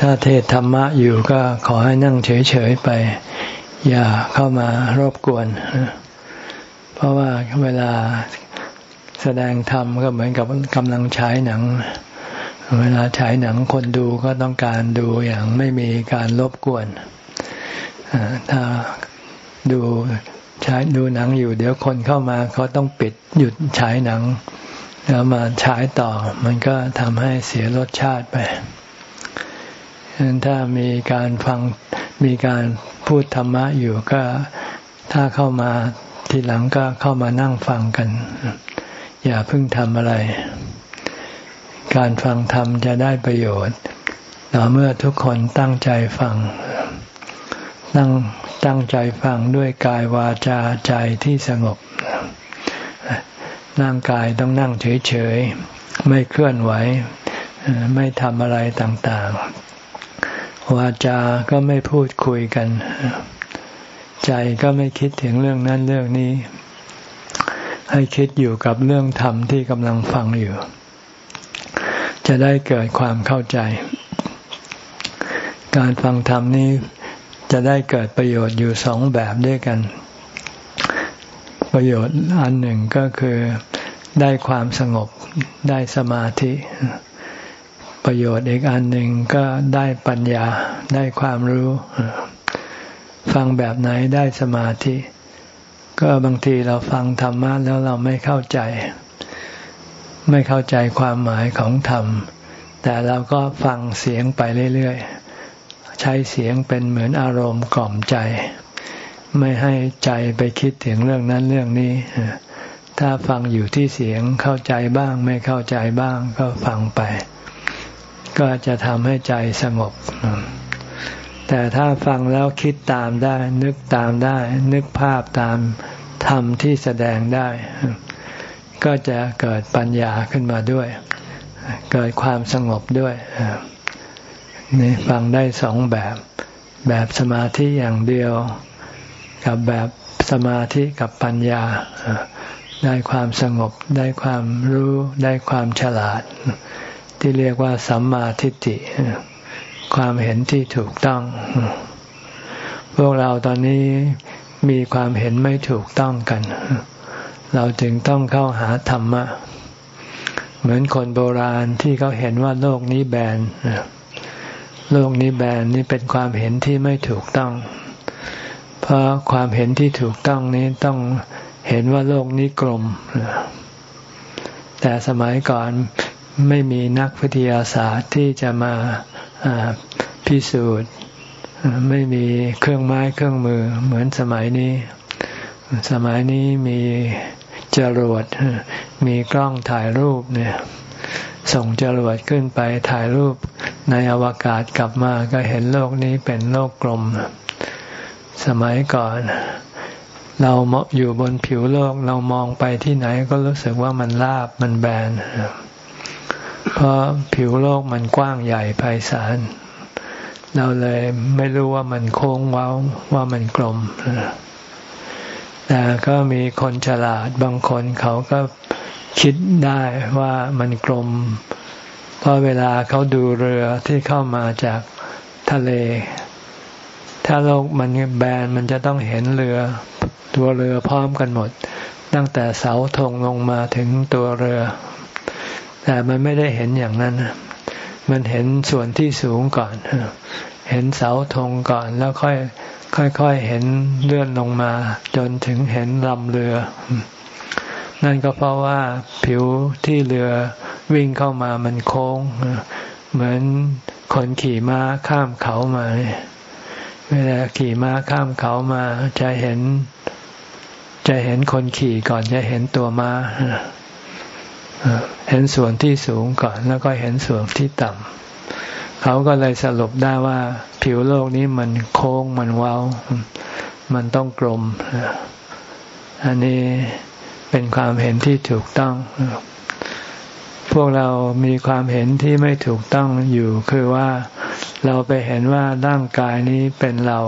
ถ้าเทศธรรมะอยู่ก็ขอให้นั่งเฉยๆไป อย่าเข้ามารบกวน เพราะว่าเวลาแสดงธรรมก็เหมือนกับกำลังฉายหนัง เวลาฉายหนังคนดูก็ต้องการดูอย่างไม่มีการรบกวน ถ้าดูฉายดูหนังอยู่ เดี๋ยวคนเข้ามาเขาต้องปิดหยุดฉายหนัง แล้วมาฉายต่อ มันก็ทำให้เสียรสชาติไป ถ้ามีการฟังมีการพูดธรรมะอยู่ก็ถ้าเข้ามาทีหลังก็เข้ามานั่งฟังกัน อย่าเพิ่งทำอะไร การฟังธรรมจะได้ประโยชน์ต่อเมื่อทุกคนตั้งใจฟังนั่งตั้งใจฟังด้วยกายวาจาใจที่สงบร่างกายต้องนั่งเฉยๆ ไม่เคลื่อนไหว ไม่ทำอะไรต่างๆ วาจาก็ไม่พูดคุยกัน ใจก็ไม่คิดถึงเรื่องนั้นเรื่องนี้ ให้คิดอยู่กับเรื่องธรรมที่กำลังฟังอยู่ จะได้เกิดความเข้าใจ การฟังธรรมนี้จะได้เกิดประโยชน์อยู่สองแบบด้วยกัน ประโยชน์อันหนึ่งก็คือได้ความสงบได้สมาธิ ประโยชน์อีกอันหนึ่งก็ได้ปัญญาได้ความรู้ ฟังแบบไหนได้สมาธิ ก็บางทีเราฟังธรรมะแล้วเราไม่เข้าใจ ไม่เข้าใจความหมายของธรรม แต่เราก็ฟังเสียงไปเรื่อยๆ ใช้เสียงเป็นเหมือนอารมณ์กล่อมใจ ไม่ให้ใจไปคิดถึงเรื่องนั้นเรื่องนี้ถ้าฟังอยู่ที่เสียงเข้าใจบ้างไม่เข้าใจบ้างก็ฟังไป ก็จะทำให้ใจสงบ แต่ถ้าฟังแล้วคิดตามได้ นึกตามได้ นึกภาพตามธรรมที่แสดงได้ ก็จะเกิดปัญญาขึ้นมาด้วย เกิดความสงบด้วยนี่ฟังได้สองแบบ แบบสมาธิอย่างเดียว กับแบบสมาธิกับปัญญา ได้ความสงบ ได้ความรู้ ได้ความฉลาด ที่เรียกว่าสัมมาทิฏฐิความเห็นที่ถูกต้อง พวกเราตอนนี้มีความเห็นไม่ถูกต้องกัน เราจึงต้องเข้าหาธรรมะ เหมือนคนโบราณที่เขาเห็นว่าโลกนี้แบนโลกนี้แบนนี่เป็นความเห็นที่ไม่ถูกต้อง เพราะความเห็นที่ถูกต้องนี้ต้องเห็นว่าโลกนี้กลมแต่สมัยก่อน ไม่มีนักวิทยาศาสตร์ที่จะมาพิสูจน์ ไม่มีเครื่องไม้เครื่องมือเหมือนสมัยนี้ สมัยนี้มีจรวดมีกล้องถ่ายรูปเนี่ยส่งจรวดขึ้นไปถ่ายรูปในอวกาศกลับมาก็เห็นโลกนี้เป็นโลกกลม สมัยก่อน เราอยู่บนผิวโลกเรามองไปที่ไหนก็รู้สึกว่ามันราบมันแบน เพราะผิวโลกมันกว้างใหญ่ไพศาลเราเลยไม่รู้ว่ามันโค้งเว้าว่ามันกลมแต่ก็มีคนฉลาดบางคนเขาก็คิดได้ว่ามันกลม เพราะเวลาเขาดูเรือที่เข้ามาจากทะเล ถ้าโลกมันแบนมันจะต้องเห็นเรือ ตัวเรือพร้อมกันหมด ตั้งแต่เสาธงลงมาถึงตัวเรือ แต่มันไม่ได้เห็นอย่างนั้น มันเห็นส่วนที่สูงก่อน เห็นเสาธงก่อนแล้วค่อยค่อยๆเห็นเลื่อนลงมา จนถึงเห็นลำเรือ นั่นก็เพราะว่าผิวที่เรือวิ่งเข้ามามันโค้ง เหมือนคนขี่ม้าข้ามเขามาเวลาขี่ม้าข้ามเขามาจะเห็น จะเห็นคนขี่ก่อนจะเห็นตัวม้า เห็นส่วนที่สูงก่อนแล้วก็เห็นส่วนที่ต่ำเขาก็เลยสรุปได้ว่า ผิวโลกนี้มันโค้งมันเว้า มันต้องกลม อันนี้เป็นความเห็นที่ถูกต้อง พวกเรามีความเห็นที่ไม่ถูกต้องอยู่คือว่าเราไปเห็นว่าร่างกายนี้เป็นเรา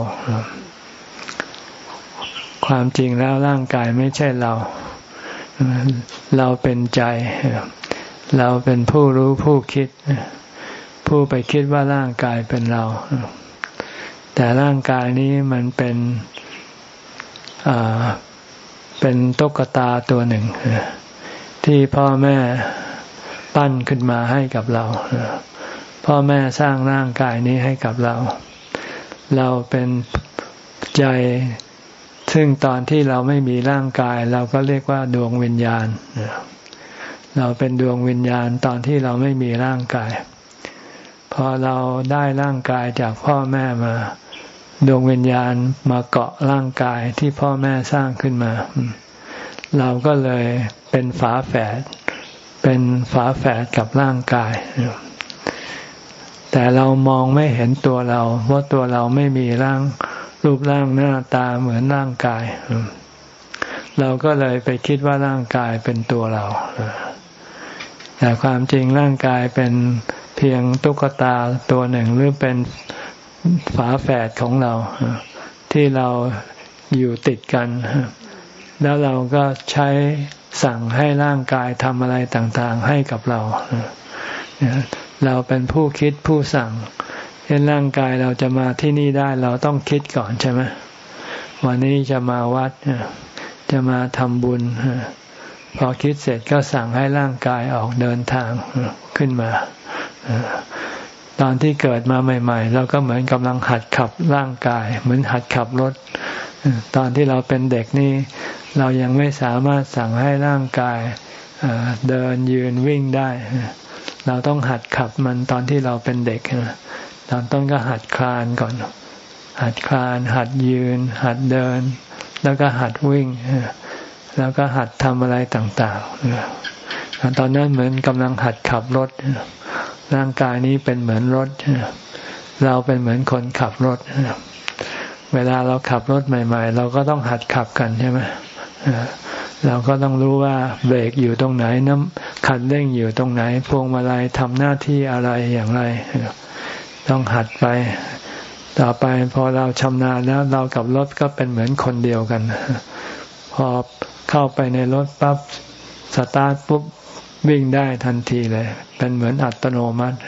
ความจริงแล้วร่างกายไม่ใช่เรา เราเป็นใจ เราเป็นผู้รู้ผู้คิด ผู้ไปคิดว่าร่างกายเป็นเรา แต่ร่างกายนี้มันเป็นเป็นตุ๊กตาตัวหนึ่ง ที่พ่อแม่ปั้นขึ้นมาให้กับเรา พ่อแม่สร้างร่างกายนี้ให้กับเรา เราเป็นใจ ซึ่งตอนที่เราไม่มีร่างกาย เราก็เรียกว่าดวงวิญญาณ เราเป็นดวงวิญญาณตอนที่เราไม่มีร่างกาย พอเราได้ร่างกายจากพ่อแม่มา ดวงวิญญาณมาเกาะร่างกายที่พ่อแม่สร้างขึ้นมา เราก็เลยเป็นฝาแฝด เป็นฝาแฝดกับร่างกาย แต่เรามองไม่เห็นตัวเราว่าะตัวเราไม่มีร่าง รูปร่างหน้าตาเหมือนร่างกาย เราก็เลยไปคิดว่าร่างกายเป็นตัวเราแต่ความจริงร่างกายเป็นเพียงตุ๊กตาตัวหนึ่งหรือเป็นฝาแฝดของเรา ที่เราอยู่ติดกัน แล้วเราก็ใช้สั่งให้ร่างกายทำอะไรต่างๆให้กับเรา เราเป็นผู้คิดผู้สั่ง เช่นร่างกายเราจะมาที่นี่ได้เราต้องคิดก่อนใช่ไหมวันนี้จะมาวัดจะมาทำบุญพอคิดเสร็จก็สั่งให้ร่างกายออกเดินทางขึ้นมา ตอนที่เกิดมาใหม่ ๆ เราก็เหมือนกำลังหัดขับร่างกาย เหมือนหัดขับรถ ตอนที่เราเป็นเด็กนี่ เรายังไม่สามารถสั่งให้ร่างกายเดินยืนวิ่งได้ เราต้องหัดขับมันตอนที่เราเป็นเด็ก ตอนต้นก็หัดคลานก่อน หัดคลาน หัดยืน หัดเดิน แล้วก็หัดวิ่ง แล้วก็หัดทำอะไรต่างๆตอนนั้นเหมือนกำลังหัดขับรถ ร่างกายนี้เป็นเหมือนรถ เราเป็นเหมือนคนขับรถ เวลาเราขับรถใหม่ ๆ เราก็ต้องหัดขับกันใช่ไหมเราก็ต้องรู้ว่าเบรกอยู่ตรงไหนน้ำขัดเร่งอยู่ตรงไหนพวงมาลัยทำหน้าที่อะไรอย่างไร ต้องหัดไป ต่อไปพอเราชำนาญแล้วเรากับรถก็เป็นเหมือนคนเดียวกัน พอเข้าไปในรถปั๊บสตาร์ทปุ๊บวิ่งได้ทันทีเลย เป็นเหมือนอัตโนมัติ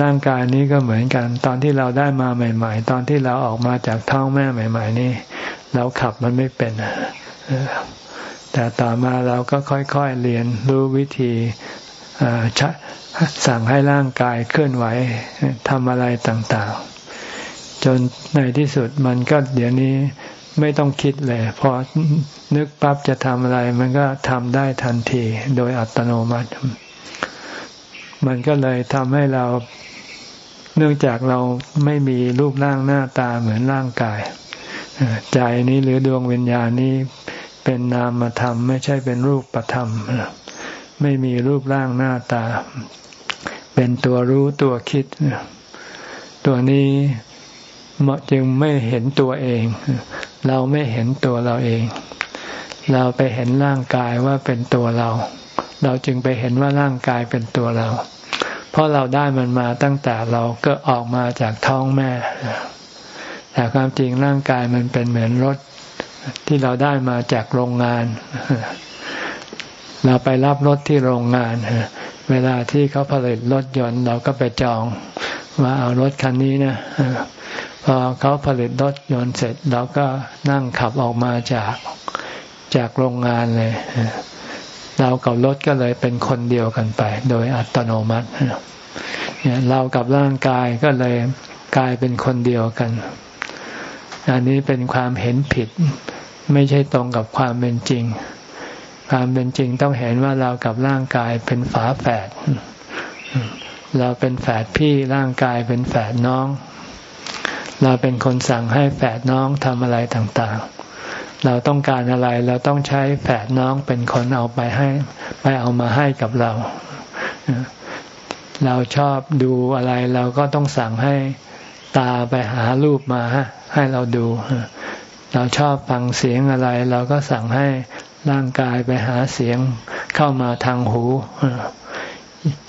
ร่างกายนี้ก็เหมือนกัน ตอนที่เราได้มาใหม่ ๆ ตอนที่เราออกมาจากท้องแม่ใหม่ ๆ นี่เราขับมันไม่เป็นแต่ต่อมาเราก็ค่อยๆเรียนรู้วิธี สั่งให้ร่างกายเคลื่อนไหวทำอะไรต่างๆ จนในที่สุดมันก็เดี๋ยวนี้ไม่ต้องคิดเลยพอนึกปั๊บจะทำอะไร มันก็ทำได้ทันที โดยอัตโนมัติ มันก็เลยทำให้เราเนื่องจากเราไม่มีรูปร่างหน้าตาเหมือนร่างกาย ใจนี้หรือดวงวิญญาณนี้เป็นนามธรรม ไม่ใช่เป็นรูปธรรม ไม่มีรูปร่างหน้าตา เป็นตัวรู้ตัวคิด ตัวนี้จึงไม่เห็นตัวเอง เราไม่เห็นตัวเราเอง เราไปเห็นร่างกายว่าเป็นตัวเรา เราจึงไปเห็นว่าร่างกายเป็นตัวเรา เพราะเราได้มันมาตั้งแต่เราก็ออกมาจากท้องแม่ แต่ความจริงร่างกายมันเป็นเหมือนรถที่เราได้มาจากโรงงาน เราไปรับรถที่โรงงานเวลาที่เขาผลิตรถยนต์ เราก็ไปจองว่าเอารถคันนี้นะพอเขาผลิตรถยนต์เสร็จเราก็นั่งขับออกมาจากจากโรงงานเลยเรากับรถก็เลยเป็นคนเดียวกันไป โดยอัตโนมัติเรากับร่างกายก็เลยกลายเป็นคนเดียวกัน อันนี้เป็นความเห็นผิด ไม่ใช่ตรงกับความเป็นจริง ความเป็นจริงต้องเห็นว่าเรากับร่างกายเป็นฝาแฝด เราเป็นแฝดพี่ร่างกายเป็นแฝดน้อง เราเป็นคนสั่งให้แฝดน้องทำอะไรต่างๆ เราต้องการอะไรเราต้องใช้แฝดน้องเป็นคนเอาไปให้ ไปเอามาให้กับเรา เราชอบดูอะไรเราก็ต้องสั่งให้ตาไปหารูปมาให้เราดู เราชอบฟังเสียงอะไร เราก็สั่งให้ ร่างกายไปหาเสียงเข้ามาทางหู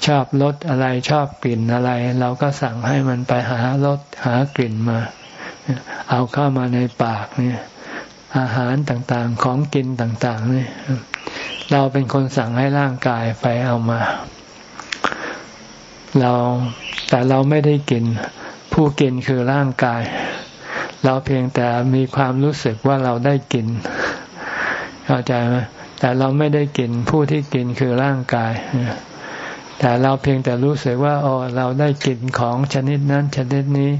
ชอบรสอะไรชอบกลิ่นอะไร เราก็สั่งให้มันไปหารสหากลิ่นมา เอาเข้ามาในปากเนี่ยอาหารต่างๆของกินต่างๆเนี่ยเราเป็นคนสั่งให้ร่างกายไปเอามา เราแต่เราไม่ได้กิน ผู้กินคือร่างกาย เราเพียงแต่มีความรู้สึกว่าเราได้กิน เข้าใจไหมแต่เราไม่ได้กินผู้ที่กินคือร่างกาย แต่เราเพียงแต่รู้สึกว่าโอ้เราได้กลิ่นของชนิดนั้นชนิดนี้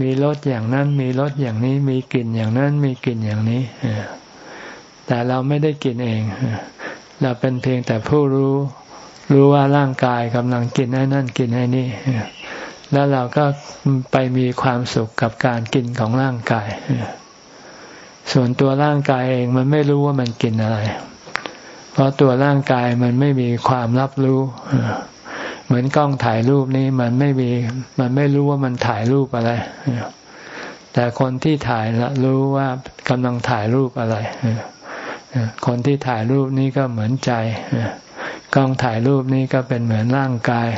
มีรสอย่างนั้น มีรสอย่างนี้ มีกลิ่นอย่างนั้น มีกลิ่นอย่างนี้แต่เราไม่ได้กินเอง เราเป็นเพียงแต่ผู้รู้รู้ว่าร่างกายกำลังกินไอ้นั่นกินไอ้นี่แล้วเราก็ไปมีความสุขกับการกินของร่างกาย ส่วนตัวร่างกายเองมันไม่รู้ว่ามันกินอะไร เพราะตัวร่างกายมันไม่มีความรับรู้เหมือนกล้องถ่ายรูปนี้มันไม่มี มันไม่รู้ว่ามันถ่ายรูปอะไรแต่คนที่ถ่ายละรู้ว่ากำลังถ่ายรูปอะไรคนที่ถ่ายรูปนี้ก็เหมือนใจกล้องถ่ายรูปนี้ก็เป็นเหมือนร่างกาย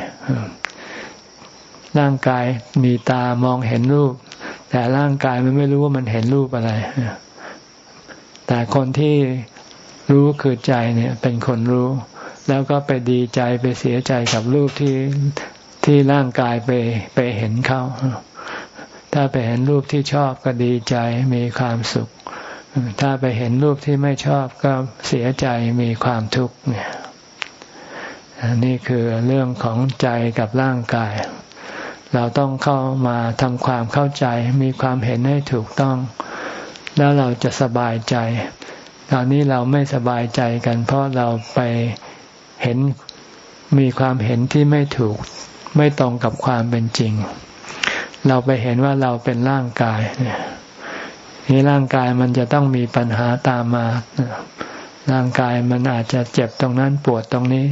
ร่างกายมีตามองเห็นรูป แต่ร่างกายมันไม่รู้ว่ามันเห็นรูปอะไร แต่คนที่รู้คือใจเนี่ยเป็นคนรู้ แล้วก็ไปดีใจไปเสียใจกับรูปที่ที่ร่างกายไปไปเห็นเขาถ้าไปเห็นรูปที่ชอบก็ดีใจมีความสุข ถ้าไปเห็นรูปที่ไม่ชอบก็เสียใจมีความทุกข์เนี่ยนี่คือเรื่องของใจกับร่างกาย เราต้องเข้ามาทำความเข้าใจมีความเห็นให้ถูกต้อง แล้วเราจะสบายใจตอนนี้เราไม่สบายใจกัน เพราะเราไปเห็นมีความเห็นที่ไม่ถูก ไม่ตรงกับความเป็นจริง เราไปเห็นว่าเราเป็นร่างกายนี่ร่างกายมันจะต้องมีปัญหาตามมาร่างกายมันอาจจะเจ็บตรงนั้นปวดตรงนี้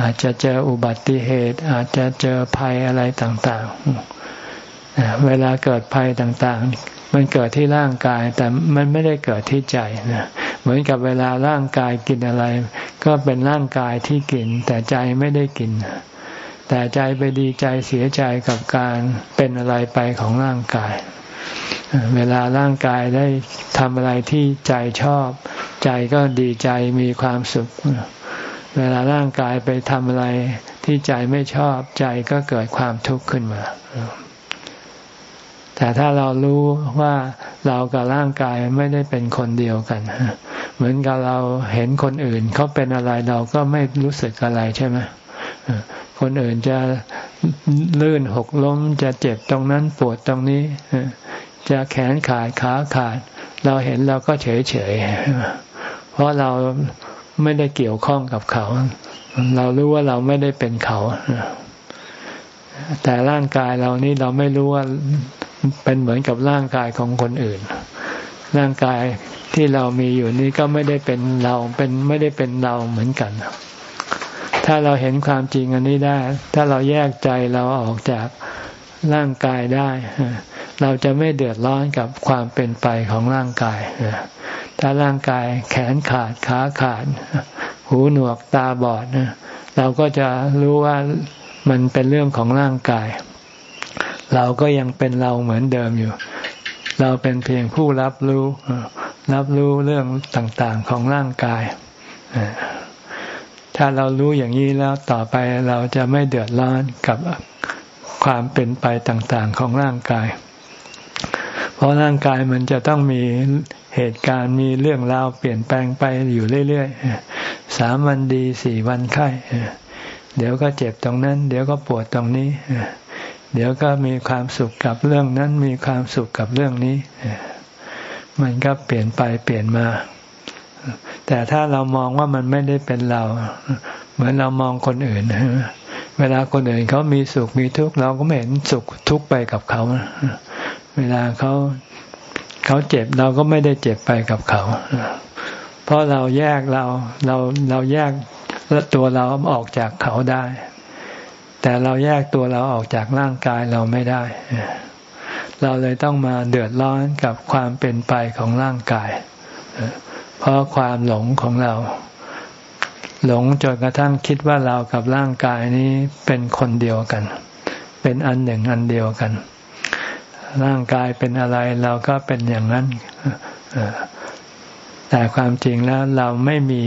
อาจจะเจออุบัติเหตุ อาจจะเจอภัยอะไรต่าง ๆ เวลาเกิดภัยต่างๆ มันเกิดที่ร่างกาย แต่มันไม่ได้เกิดที่ใจนะเหมือนกับเวลาร่างกายกินอะไร ก็เป็นร่างกายที่กิน แต่ใจไม่ได้กิน แต่ใจไปดีใจเสียใจกับการเป็นอะไรไปของร่างกาย เวลาร่างกายได้ทำอะไรที่ใจชอบ ใจก็ดีใจมีความสุข เวลาร่างกายไปทำอะไรที่ใจไม่ชอบใจก็เกิดความทุกข์ขึ้นมา แต่ถ้าเรารู้ว่าเรากับร่างกายไม่ได้เป็นคนเดียวกัน เหมือนกับเราเห็นคนอื่นเขาเป็นอะไรเราก็ไม่รู้สึกอะไรใช่ไหมคนอื่นจะลื่นหกล้มจะเจ็บตรงนั้นปวดตรงนี้ จะแขนขาดขาขาด เราเห็นเราก็เฉยเฉยเพราะเราไม่ได้เกี่ยวข้องกับเขา เรารู้ว่าเราไม่ได้เป็นเขาแต่ร่างกายเรานี่เราไม่รู้ว่า เป็นเหมือนกับร่างกายของคนอื่น ร่างกายที่เรามีอยู่นี้ก็ไม่ได้เป็นเราเป็นไม่ได้เป็นเราเหมือนกัน ถ้าเราเห็นความจริงอันนี้ได้ ถ้าเราแยกใจเราออกจากร่างกายได้ เราจะไม่เดือดร้อนกับความเป็นไปของร่างกาย ถ้าร่างกายแขนขาดขาขาด หูหนวกตาบอดเราก็จะรู้ว่ามันเป็นเรื่องของร่างกาย เราก็ยังเป็นเราเหมือนเดิมอยู่ เราเป็นเพียงผู้รับรู้ รับรู้เรื่องต่างๆของร่างกาย ถ้าเรารู้อย่างนี้แล้วต่อไปเราจะไม่เดือดร้อนกับความเป็นไปต่างๆของร่างกาย เพราะร่างกายมันจะต้องมีเหตุการณ์มีเรื่องราวเปลี่ยนแปลงไปอยู่เรื่อยๆ สามวันดีสี่วันไข้ เดี๋ยวก็เจ็บตรงนั้น เดี๋ยวก็ปวดตรงนี้ เดี๋ยวก็มีความสุขกับเรื่องนั้น มีความสุขกับเรื่องนี้ มันก็เปลี่ยนไปเปลี่ยนมา แต่ถ้าเรามองว่ามันไม่ได้เป็นเรา เหมือนเรามองคนอื่น เวลาคนอื่นเขามีสุขมีทุกข์เราก็ไม่เห็นสุขทุกข์ไปกับเขา เวลาเขาเขาเจ็บเราก็ไม่ได้เจ็บไปกับเขา เพราะเราแยกเราเราเราแยกตัวเราออกจากเขาได้ แต่เราแยกตัวเราออกจากร่างกายเราไม่ได้ เราเลยต้องมาเดือดร้อนกับความเป็นไปของร่างกาย เพราะความหลงของเรา หลงจนกระทั่งคิดว่าเรากับร่างกายนี้เป็นคนเดียวกัน เป็นอันหนึ่งอันเดียวกัน ร่างกายเป็นอะไรเราก็เป็นอย่างนั้นแต่ความจริงแล้วเราไม่มี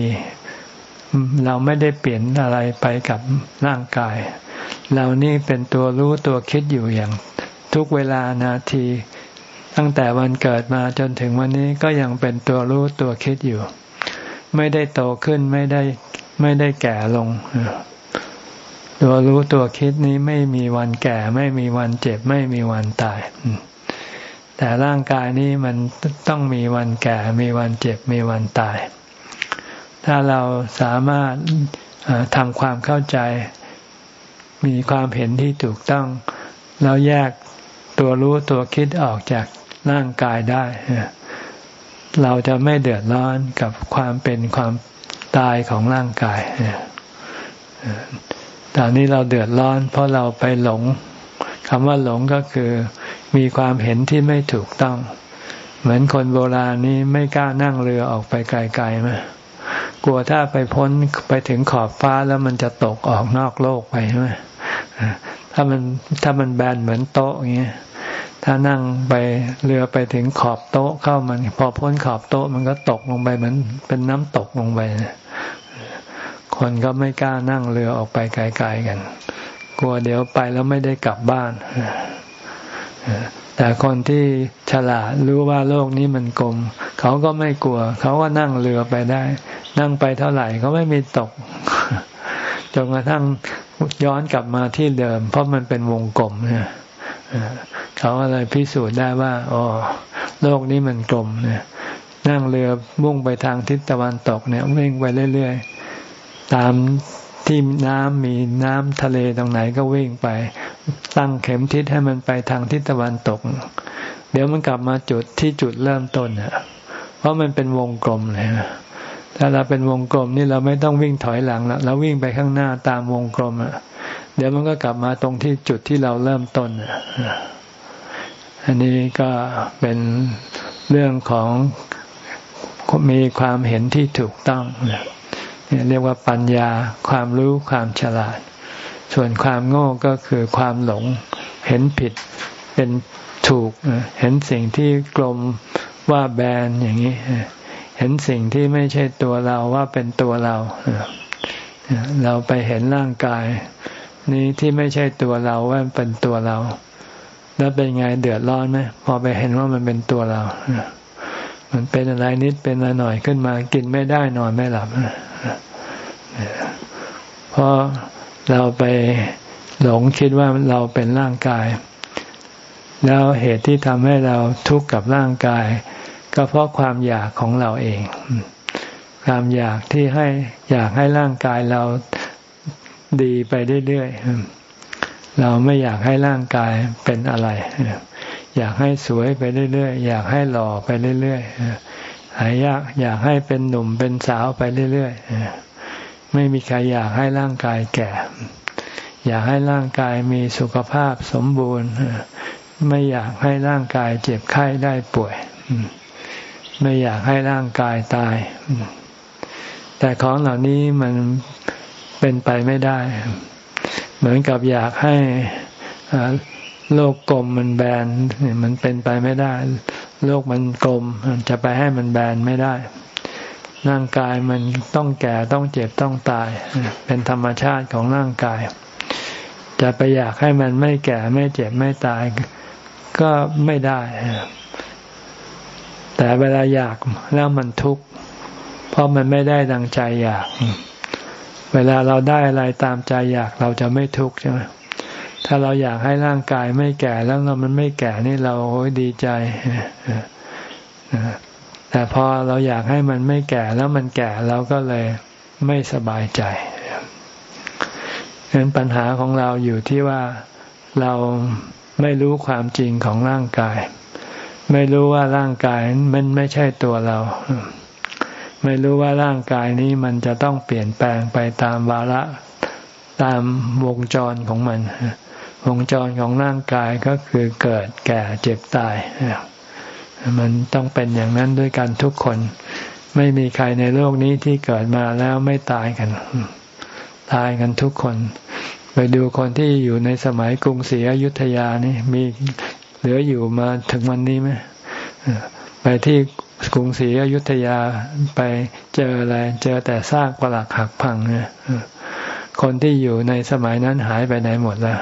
เราไม่ได้เปลี่ยนอะไรไปกับร่างกาย เรานี่เป็นตัวรู้ตัวคิดอยู่อย่าง ทุกเวลานาที ตั้งแต่วันเกิดมาจนถึงวันนี้ก็ยังเป็นตัวรู้ตัวคิดอยู่ ไม่ได้โตขึ้นไม่ได้ไม่ได้แก่ลง ตัวรู้ตัวคิดนี้ไม่มีวันแก่ ไม่มีวันเจ็บ ไม่มีวันตายแต่ร่างกายนี้มันต้องมีวันแก่ มีวันเจ็บ มีวันตาย ถ้าเราสามารถทำความเข้าใจ มีความเห็นที่ถูกต้องเราแยกตัวรู้ตัวคิดออกจากร่างกายได้ เราจะไม่เดือดร้อนกับความเป็นความตายของร่างกายตอนนี้เราเดือดร้อน เพราะเราไปหลงคำว่าหลงก็คือ มีความเห็นที่ไม่ถูกต้อง เหมือนคนโบราณนี้ไม่กล้านั่งเรือออกไปไกลๆมา กลัวถ้าไปพ้นไปถึงขอบฟ้าแล้วมันจะตกออกนอกโลกไปใช่ไหมถ้ามันถ้ามันแบนเหมือนโต๊ะอย่างเงี้ยถ้านั่งไปเรือไปถึงขอบโต๊ะเข้ามัน พอพ้นขอบโต๊ะมันก็ตกลงไปเหมือนเป็นน้ำตกลงไปคนก็ไม่กล้านั่งเรือออกไปไกลๆกัน กลัวเดี๋ยวไปแล้วไม่ได้กลับบ้าน แต่คนที่ฉลาดรู้ว่าโลกนี้มันกลม เขาก็ไม่กลัว เขาก็นั่งเรือไปได้ นั่งไปเท่าไหร่เขาไม่มีตกจนกระทั่งย้อนกลับมาที่เดิม เพราะมันเป็นวงกลมเนี่ยเขาก็เลยพิสูจน์ได้ว่าอ๋อโลกนี้มันกลมเนี่ย นั่งเรือมุ่งไปทางทิศตะวันตกเนี่ยวิ่งไปเรื่อยๆตาม ที่น้ำมีน้ำทะเลตรงไหนก็วิ่งไป ตั้งเข็มทิศให้มันไปทางทิศตะวันตก เดี๋ยวมันกลับมาจุดที่จุดเริ่มต้นอะเพราะมันเป็นวงกลมเลยถ้าเราเป็นวงกลมนี่เราไม่ต้องวิ่งถอยหลังแล้วเราวิ่งไปข้างหน้าตามวงกลมอะเดี๋ยวมันก็กลับมาตรงที่จุดที่เราเริ่มต้นอันนี้ก็เป็นเรื่องของมีความเห็นที่ถูกต้องนี่ย เรียกว่าปัญญาความรู้ความฉลาด ส่วนความโง่ก็คือความหลง เห็นผิดเป็นถูก เห็นสิ่งที่กลมว่าแบนอย่างนี้ เห็นสิ่งที่ไม่ใช่ตัวเราว่าเป็นตัวเรา เราไปเห็นร่างกาย นี้ที่ไม่ใช่ตัวเราว่าเป็นตัวเรา แล้วเป็นไงเดือดร้อนไหมพอไปเห็นว่ามันเป็นตัวเรา มันเป็นอะไรนิดเป็นอะไรหน่อยขึ้นมา กินไม่ได้นอนไม่หลับเพราะเราไปหลงคิดว่าเราเป็นร่างกาย แล้วเหตุที่ทำให้เราทุกข์กับร่างกาย ก็เพราะความอยากของเราเอง ความอยากที่ให้อยากให้ร่างกายเราดีไปเรื่อยๆเราไม่อยากให้ร่างกายเป็นอะไร อยากให้สวยไปเรื่อยๆ อยากให้หล่อไปเรื่อยๆหายากอยากให้เป็นหนุ่มเป็นสาวไปเรื่อยๆไม่มีใครอยากให้ร่างกายแก่ อยากให้ร่างกายมีสุขภาพสมบูรณ์ ไม่อยากให้ร่างกายเจ็บไข้ได้ป่วย ไม่อยากให้ร่างกายตาย แต่ของเหล่านี้มันเป็นไปไม่ได้ เหมือนกับอยากให้ โลกกลมมันแบนมันเป็นไปไม่ได้ โลกมันกลมจะไปให้มันแบนไม่ได้ ร่างกายมันต้องแก่ต้องเจ็บต้องตาย เป็นธรรมชาติของร่างกาย จะไปอยากให้มันไม่แก่ไม่เจ็บไม่ตาย ก็ไม่ได้แต่เวลาอยากแล้วมันทุกข์เพราะมันไม่ได้ดังใจอยาก เวลาเราได้อะไรตามใจอยากเราจะไม่ทุกข์ใช่ไหม ถ้าเราอยากให้ร่างกายไม่แก่แล้วเรามันไม่แก่นี่เราโอ้ยดีใจแต่พอเราอยากให้มันไม่แก่แล้วมันแก่เราก็เลยไม่สบายใจเนั้นปัญหาของเราอยู่ที่ว่าเราไม่รู้ความจริงของร่างกาย ไม่รู้ว่าร่างกายมันไม่ใช่ตัวเรา ไม่รู้ว่าร่างกายนี้มันจะต้องเปลี่ยนแปลงไปตามวาระ ตามวงจรของมัน วงจรของร่างกายก็คือเกิดแก่เจ็บตาย มันต้องเป็นอย่างนั้นด้วยกันทุกคน ไม่มีใครในโลกนี้ที่เกิดมาแล้วไม่ตายกัน ตายกันทุกคน ไปดูคนที่อยู่ในสมัยกรุงศรีอยุธยานี่มีเหลืออยู่มาถึงวันนี้ไหมไปที่กรุงศรีอยุธยาไปเจออะไร เจอแต่ซากปรักหักพังเนี่ย คนที่อยู่ในสมัยนั้นหายไปไหนหมดแล้ว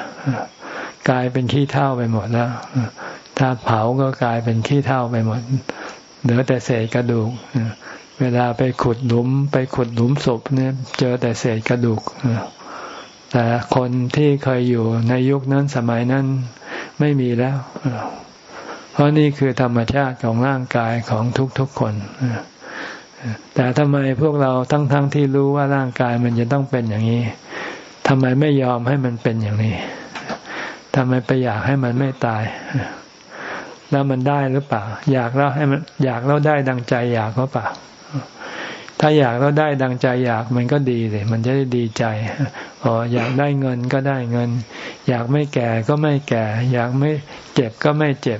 กลายเป็นขี้เท่าไปหมดแล้ว ถ้าเผาก็กลายเป็นขี้เท่าไปหมด เหลือแต่เศษกระดูก เวลาไปขุดหลุม ไปขุดหลุมศพเนี่ย เจอแต่เศษกระดูก แต่คนที่เคยอยู่ในยุคนั้นสมัยนั้นไม่มีแล้ว เพราะนี่คือธรรมชาติของร่างกายของทุกๆคน แต่ทำไมพวกเราทั้งๆทที่รู้ว่าร่างกายมันจะต้องเป็นอย่างนี้ทำไมไม่ยอมให้มันเป็นอย่างนี้ทำไมไปอยากให้มันไม่ตาย แล้วมันได้หรือเปล่า อยากแล้วให้มัน อยากแล้วได้ดังใจอยากหรือเปล่า ถ้าอยากแล้วได้ดังใจอยากมันก็ดีเลยมันจะได้ดีใจอ๋ออยากได้เงินก็ได้เงิน อยากไม่แก่ก็ไม่แก่ อยากไม่เจ็บก็ไม่เจ็บ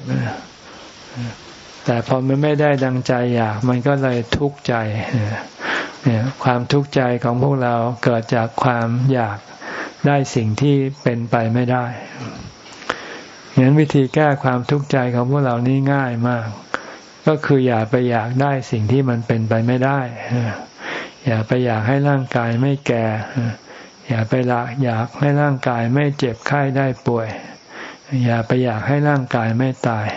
แต่พอมันไม่ได้ดังใจอยาก มันก็เลยทุกข์ใจเนี่ยความทุกข์ใจของพวกเราเกิดจากความอยากได้สิ่งที่เป็นไปไม่ได้งั้นวิธีแก้ความทุกข์ใจของพวกเรานี่ง่ายมาก ก็คืออย่าไปอยากได้สิ่งที่มันเป็นไปไม่ได้ อย่าไปอยากให้ร่างกายไม่แก่ อย่าไปละอยากให้ร่างกายไม่เจ็บไข้ได้ป่วย อย่าไปอยากให้ร่างกายไม่ตาย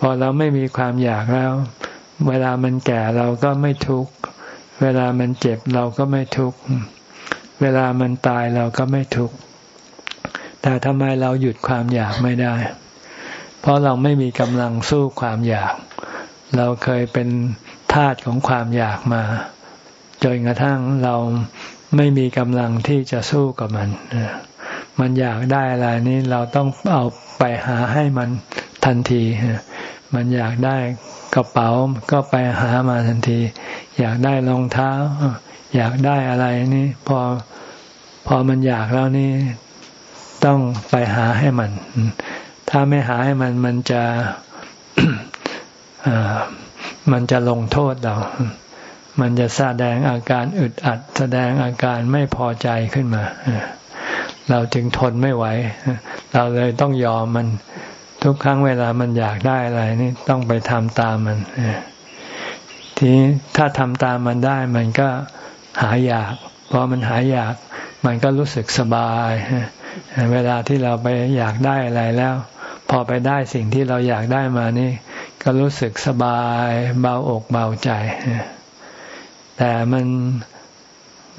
พอเราไม่มีความอยากแล้ว เวลามันแก่เราก็ไม่ทุกข์ เวลามันเจ็บเราก็ไม่ทุกข์ เวลามันตายเราก็ไม่ทุกข์ แต่ทำไมเราหยุดความอยากไม่ได้ เพราะเราไม่มีกำลังสู้ความอยาก เราเคยเป็นทาสของความอยากมา จนกระทั่งเราไม่มีกำลังที่จะสู้กับมัน มันอยากได้อะไรนี่เราต้องเอาไปหาให้มันทันที มันอยากได้กระเป๋าก็ไปหามาทันที อยากได้รองเท้า อยากได้อะไรนี่ พอพอมันอยากแล้วนี่ต้องไปหาให้มัน ถ้าไม่หาให้มันมันจะมันจะลงโทษเรา มันจะแสดงอาการอึดอัด แสดงอาการไม่พอใจขึ้นมา เราจึงทนไม่ไหว เราเลยต้องยอมมัน ทุกครั้งเวลามันอยากได้อะไรนี่ต้องไปทำตามมันทีถ้าทำตามมันได้ มันก็หายอยากพอมันหายอยาก มันก็รู้สึกสบายเวลาที่เราไปอยากได้อะไรแล้ว พอไปได้สิ่งที่เราอยากได้มานี่ ก็รู้สึกสบายเบาอกเบาใจแต่มัน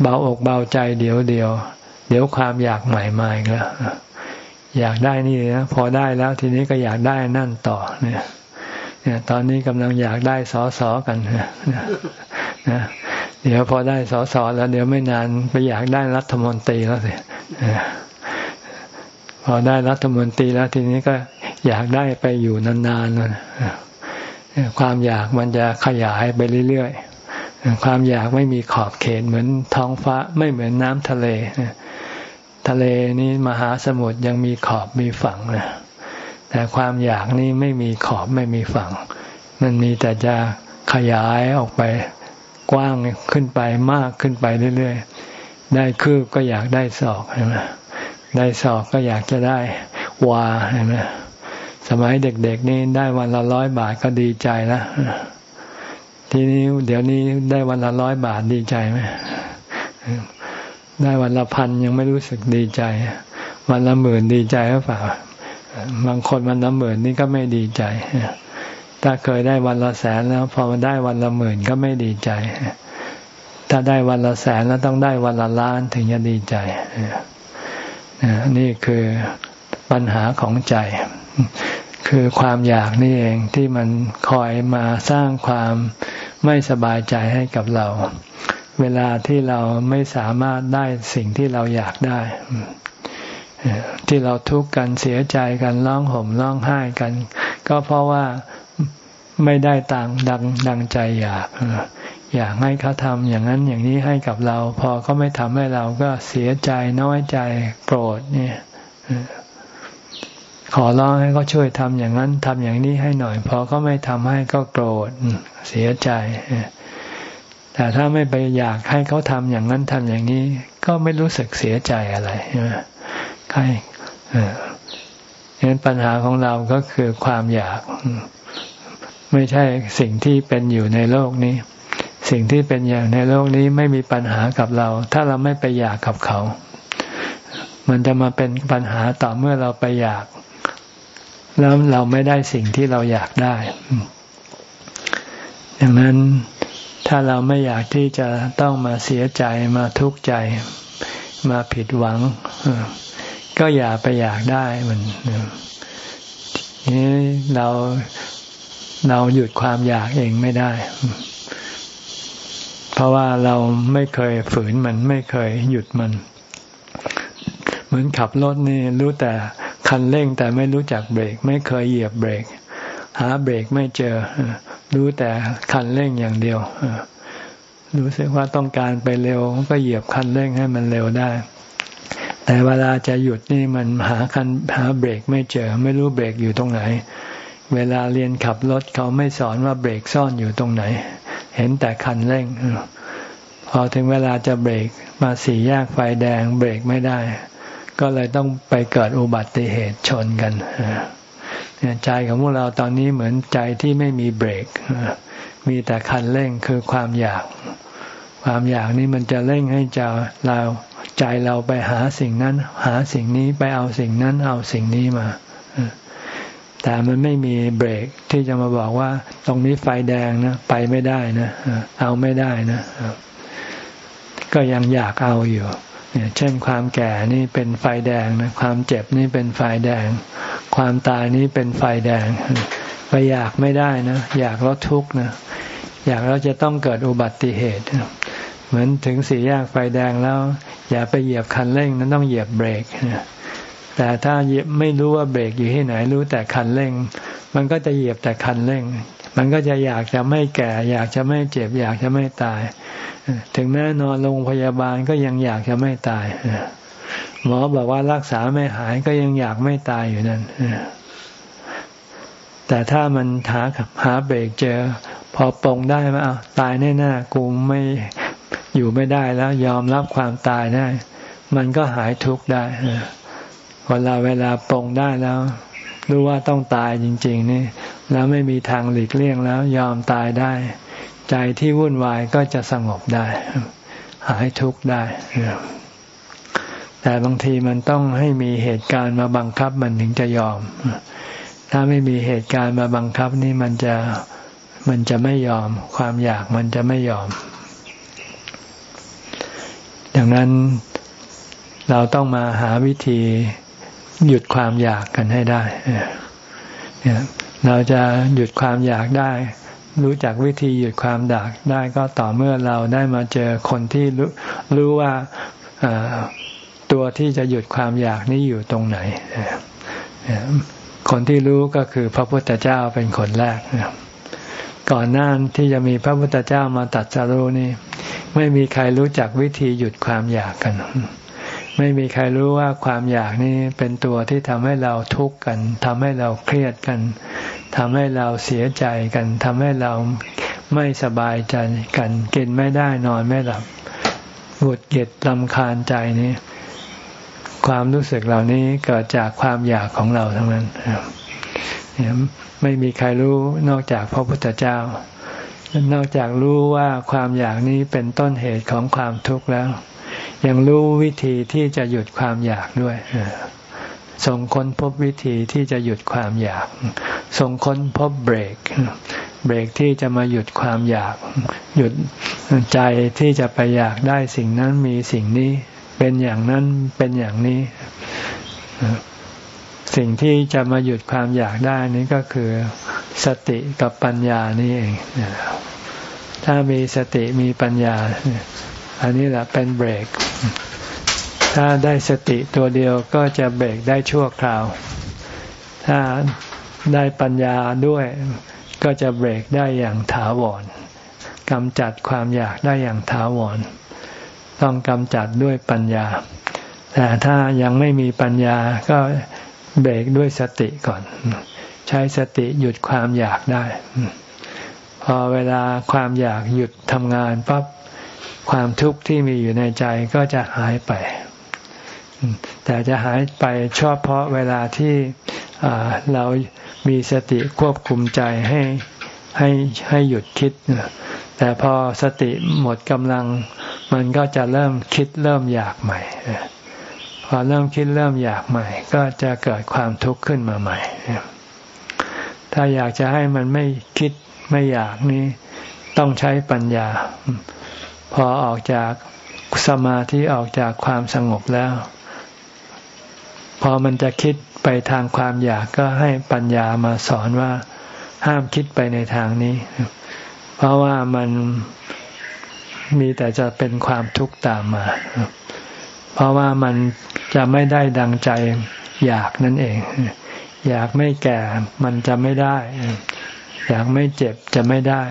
เบาอกเบาใจเดี๋ยวเดียว เดี๋ยวความอยากใหม่มาอีกแล้ว อยากได้นี่นะพอได้แล้วทีนี้ก็อยากได้นั่นต่อเนี่ยเนี่ย ตอนนี้กำลังอยากได้สอสอกันนะเดี๋ยวพอได้สอสอแล้ว เดี๋ยวไม่นานไปอยากได้รัฐมนตรีแล้วสิพอได้รัฐมนตรีแล้วทีนี้ก็อยากได้ไปอยู่นานๆเลยความอยากมันจะขยายไปเรื่อยๆความอยากไม่มีขอบเขตเหมือนท้องฟ้าไม่เหมือนน้ำทะเล ทะเลนี้มหาสมุทรยังมีขอบมีฝั่งนะแต่ความอยากนี้ไม่มีขอบไม่มีฝั่ง มันมีแต่จะขยายออกไปกว้างขึ้นไปมากขึ้นไปเรื่อยๆ ได้คืบก็อยากได้ศอกใช่ไหมได้สอบก็อยากจะได้วาเห็นไหมสมัยเด็กๆนี่ได้วันละร้อยบาทก็ดีใจแล้วทีนี้เดี๋ยวนี้ได้วันละร้อยบาทดีใจไหม ได้วันละพันยังไม่รู้สึกดีใจ วันละหมื่นดีใจหรือเปล่าบางคนวันละหมื่นนี่ก็ไม่ดีใจ ถ้าเคยได้วันละแสนแล้ว พอมาได้วันละหมื่นก็ไม่ดีใจ ถ้าได้วันละแสนแล้วต้องได้วันละล้านถึงจะดีใจนี่คือปัญหาของใจ คือความอยากนี่เองที่มันคอยมาสร้างความไม่สบายใจให้กับเรา เวลาที่เราไม่สามารถได้สิ่งที่เราอยากได้ ที่เราทุกข์กันเสียใจกันร้องห่มร้องไห้กัน ก็เพราะว่าไม่ได้ต่างดังดังใจอยาก อยากให้เขาทำอย่างนั้นอย่างนี้ให้กับเรา พอเขาไม่ทำให้เราก็เสียใจน้อยใจโกรธเนี่ยขอร้องให้เขาช่วยทำอย่างนั้นทำอย่างนี้ให้หน่อย พอเขาไม่ทำให้ก็โกรธเสียใจ แต่ถ้าไม่ไปอยากให้เขาทำอย่างนั้นทำอย่างนี้ ก็ไม่รู้สึกเสียใจอะไรใช่ไหมใครเฉะนั้นปัญหาของเราก็คือความอยาก ไม่ใช่สิ่งที่เป็นอยู่ในโลกนี้ สิ่งที่เป็นอย่างในโลกนี้ไม่มีปัญหากับเรา ถ้าเราไม่ไปอยากกับเขา มันจะมาเป็นปัญหาต่อเมื่อเราไปอยาก แล้วเราไม่ได้สิ่งที่เราอยากได้ดังนั้น ถ้าเราไม่อยากที่จะต้องมาเสียใจมาทุกข์ใจ มาผิดหวัง ก็อย่าไปอยากได้มันนี้เราเราหยุดความอยากเองไม่ได้ เพราะว่าเราไม่เคยฝืนมันไม่เคยหยุดมัน เหมือนขับรถนี่รู้แต่คันเร่งแต่ไม่รู้จักเบรก ไม่เคยเหยียบเบรก หาเบรกไม่เจอ รู้แต่คันเร่งอย่างเดียวรู้สึกว่าต้องการไปเร็วก็เหยียบคันเร่งให้มันเร็วได้ แต่เวลาจะหยุดนี่มันหาคันหาเบรกไม่เจอ ไม่รู้เบรกอยู่ตรงไหน เวลาเรียนขับรถเขาไม่สอนว่าเบรกซ่อนอยู่ตรงไหน เห็นแต่คันเร่งพอถึงเวลาจะเบรกมาสี่แยกไฟแดงเบรกไม่ได้ ก็เลยต้องไปเกิดอุบัติเหตุชนกัน ใจของพวกเราตอนนี้เหมือนใจที่ไม่มีเบรก มีแต่คันเร่งคือความอยาก ความอยากนี้มันจะเร่งให้ใจเราใจเราไปหาสิ่งนั้น หาสิ่งนี้ไปเอาสิ่งนั้น เอาสิ่งนี้มา แต่มันไม่มีเบรกที่จะมาบอกว่า ตรงนี้ไฟแดงนะ ไปไม่ได้นะ เอาไม่ได้นะ ก็ยังอยากเอาอยู่ เช่นความแก่นี่เป็นไฟแดงนะความเจ็บนี่เป็นไฟแดง ความตายนี่เป็นไฟแดง ไปอยากไม่ได้นะ อยากแล้วทุกข์นะ อยากแล้วจะต้องเกิดอุบัติเหตุ เหมือนถึงสี่แยกไฟแดงแล้ว อย่าไปเหยียบคันเร่งนั้นต้องเหยียบเบรกแต่ถ้าไม่รู้ว่าเบรกอยู่ที่ไหนรู้แต่คันเร่ง มันก็จะเหยียบแต่คันเร่ง มันก็จะอยากจะไม่แก่ อยากจะไม่เจ็บ อยากจะไม่ตาย ถึงแม้นอนโรงพยาบาลก็ยังอยากจะไม่ตาย หมอบอกว่ารักษาไม่หายก็ยังอยากไม่ตายอยู่นั่นแต่ถ้ามันหาหาเบรกเจอ พอปรงได้ไหมอ้าตายแน่ๆกูไม่อยู่ไม่ได้แล้ว ยอมรับความตายได้ มันก็หายทุกข์ได้เวลาเวลาปรงได้แล้วรู้ว่าต้องตายจริง ๆ นี่ แล้วไม่มีทางหลีกเลี่ยงแล้วยอมตายได้ ใจที่วุ่นวายก็จะสงบได้ หายทุกข์ได้ แต่บางทีมันต้องให้มีเหตุการณ์มาบังคับมันถึงจะยอม ถ้าไม่มีเหตุการณ์มาบังคับนี่มันจะมันจะไม่ยอม ความอยากมันจะไม่ยอม ดังนั้นเราต้องมาหาวิธีหยุดความอยากกันให้ได้ เราจะหยุดความอยากได้ รู้จักวิธีหยุดความอยากได้ก็ต่อเมื่อเราได้มาเจอคนที่รู้รู้ว่าตัวที่จะหยุดความอยากนี้อยู่ตรงไหน คนที่รู้ก็คือพระพุทธเจ้าเป็นคนแรก ก่อนหน้าที่จะมีพระพุทธเจ้ามาตัดสรู้นี่ ไม่มีใครรู้จักวิธีหยุดความอยากกัน ไม่มีใครรู้ว่าความอยากนี่เป็นตัวที่ทำให้เราทุกข์กันทำให้เราเครียดกันทำให้เราเสียใจกันทำให้เราไม่สบายใจกันกินไม่ได้นอนไม่หลับหงุดหงิดลำคาญใจนี่ความรู้สึกเหล่านี้เกิดจากความอยากของเราทั้งนั้นไม่มีใครรู้นอกจากพระพุทธเจ้า นอกจากรู้ว่าความอยากนี้เป็นต้นเหตุของความทุกข์แล้ว ยังรู้วิธีที่จะหยุดความอยากด้วยส่งค้นพบวิธีที่จะหยุดความอยาก ส่งค้นพบเบรก เบรกที่จะมาหยุดความอยาก หยุดใจที่จะไปอยากได้สิ่งนั้นมีสิ่งนี้ เป็นอย่างนั้นเป็นอย่างนี้ สิ่งที่จะมาหยุดความอยากได้นี้ก็คือสติกับปัญญานี่เอง ถ้ามีสติมีปัญญา อันนี้แหละเป็นเบรก ถ้าได้สติตัวเดียวก็จะเบรกได้ชั่วคราว ถ้าได้ปัญญาด้วยก็จะเบรกได้อย่างถาวรกำจัดความอยากได้อย่างถาวร ต้องกำจัดด้วยปัญญา แต่ถ้ายังไม่มีปัญญาก็เบรกด้วยสติก่อน ใช้สติหยุดความอยากได้ พอเวลาความอยากหยุดทำงานปั๊บ ความทุกข์ที่มีอยู่ในใจก็จะหายไป แต่จะหายไปชอบเพราะเวลาที่เรามีสติควบคุมใจให้ให้ให้หยุดคิด แต่พอสติหมดกำลัง มันก็จะเริ่มคิดเริ่มอยากใหม่ พอเริ่มคิดเริ่มอยากใหม่ ก็จะเกิดความทุกข์ขึ้นมาใหม่ ถ้าอยากจะให้มันไม่คิดไม่อยากนี้ ต้องใช้ปัญญา พอออกจากสมาธิออกจากความสงบแล้ว พอมันจะคิดไปทางความอยากก็ให้ปัญญามาสอนว่าห้ามคิดไปในทางนี้ เพราะว่ามันมีแต่จะเป็นความทุกข์ตามมา เพราะว่ามันจะไม่ได้ดังใจอยากนั่นเอง อยากไม่แก่มันจะไม่ได้ อยากไม่เจ็บจะไม่ได้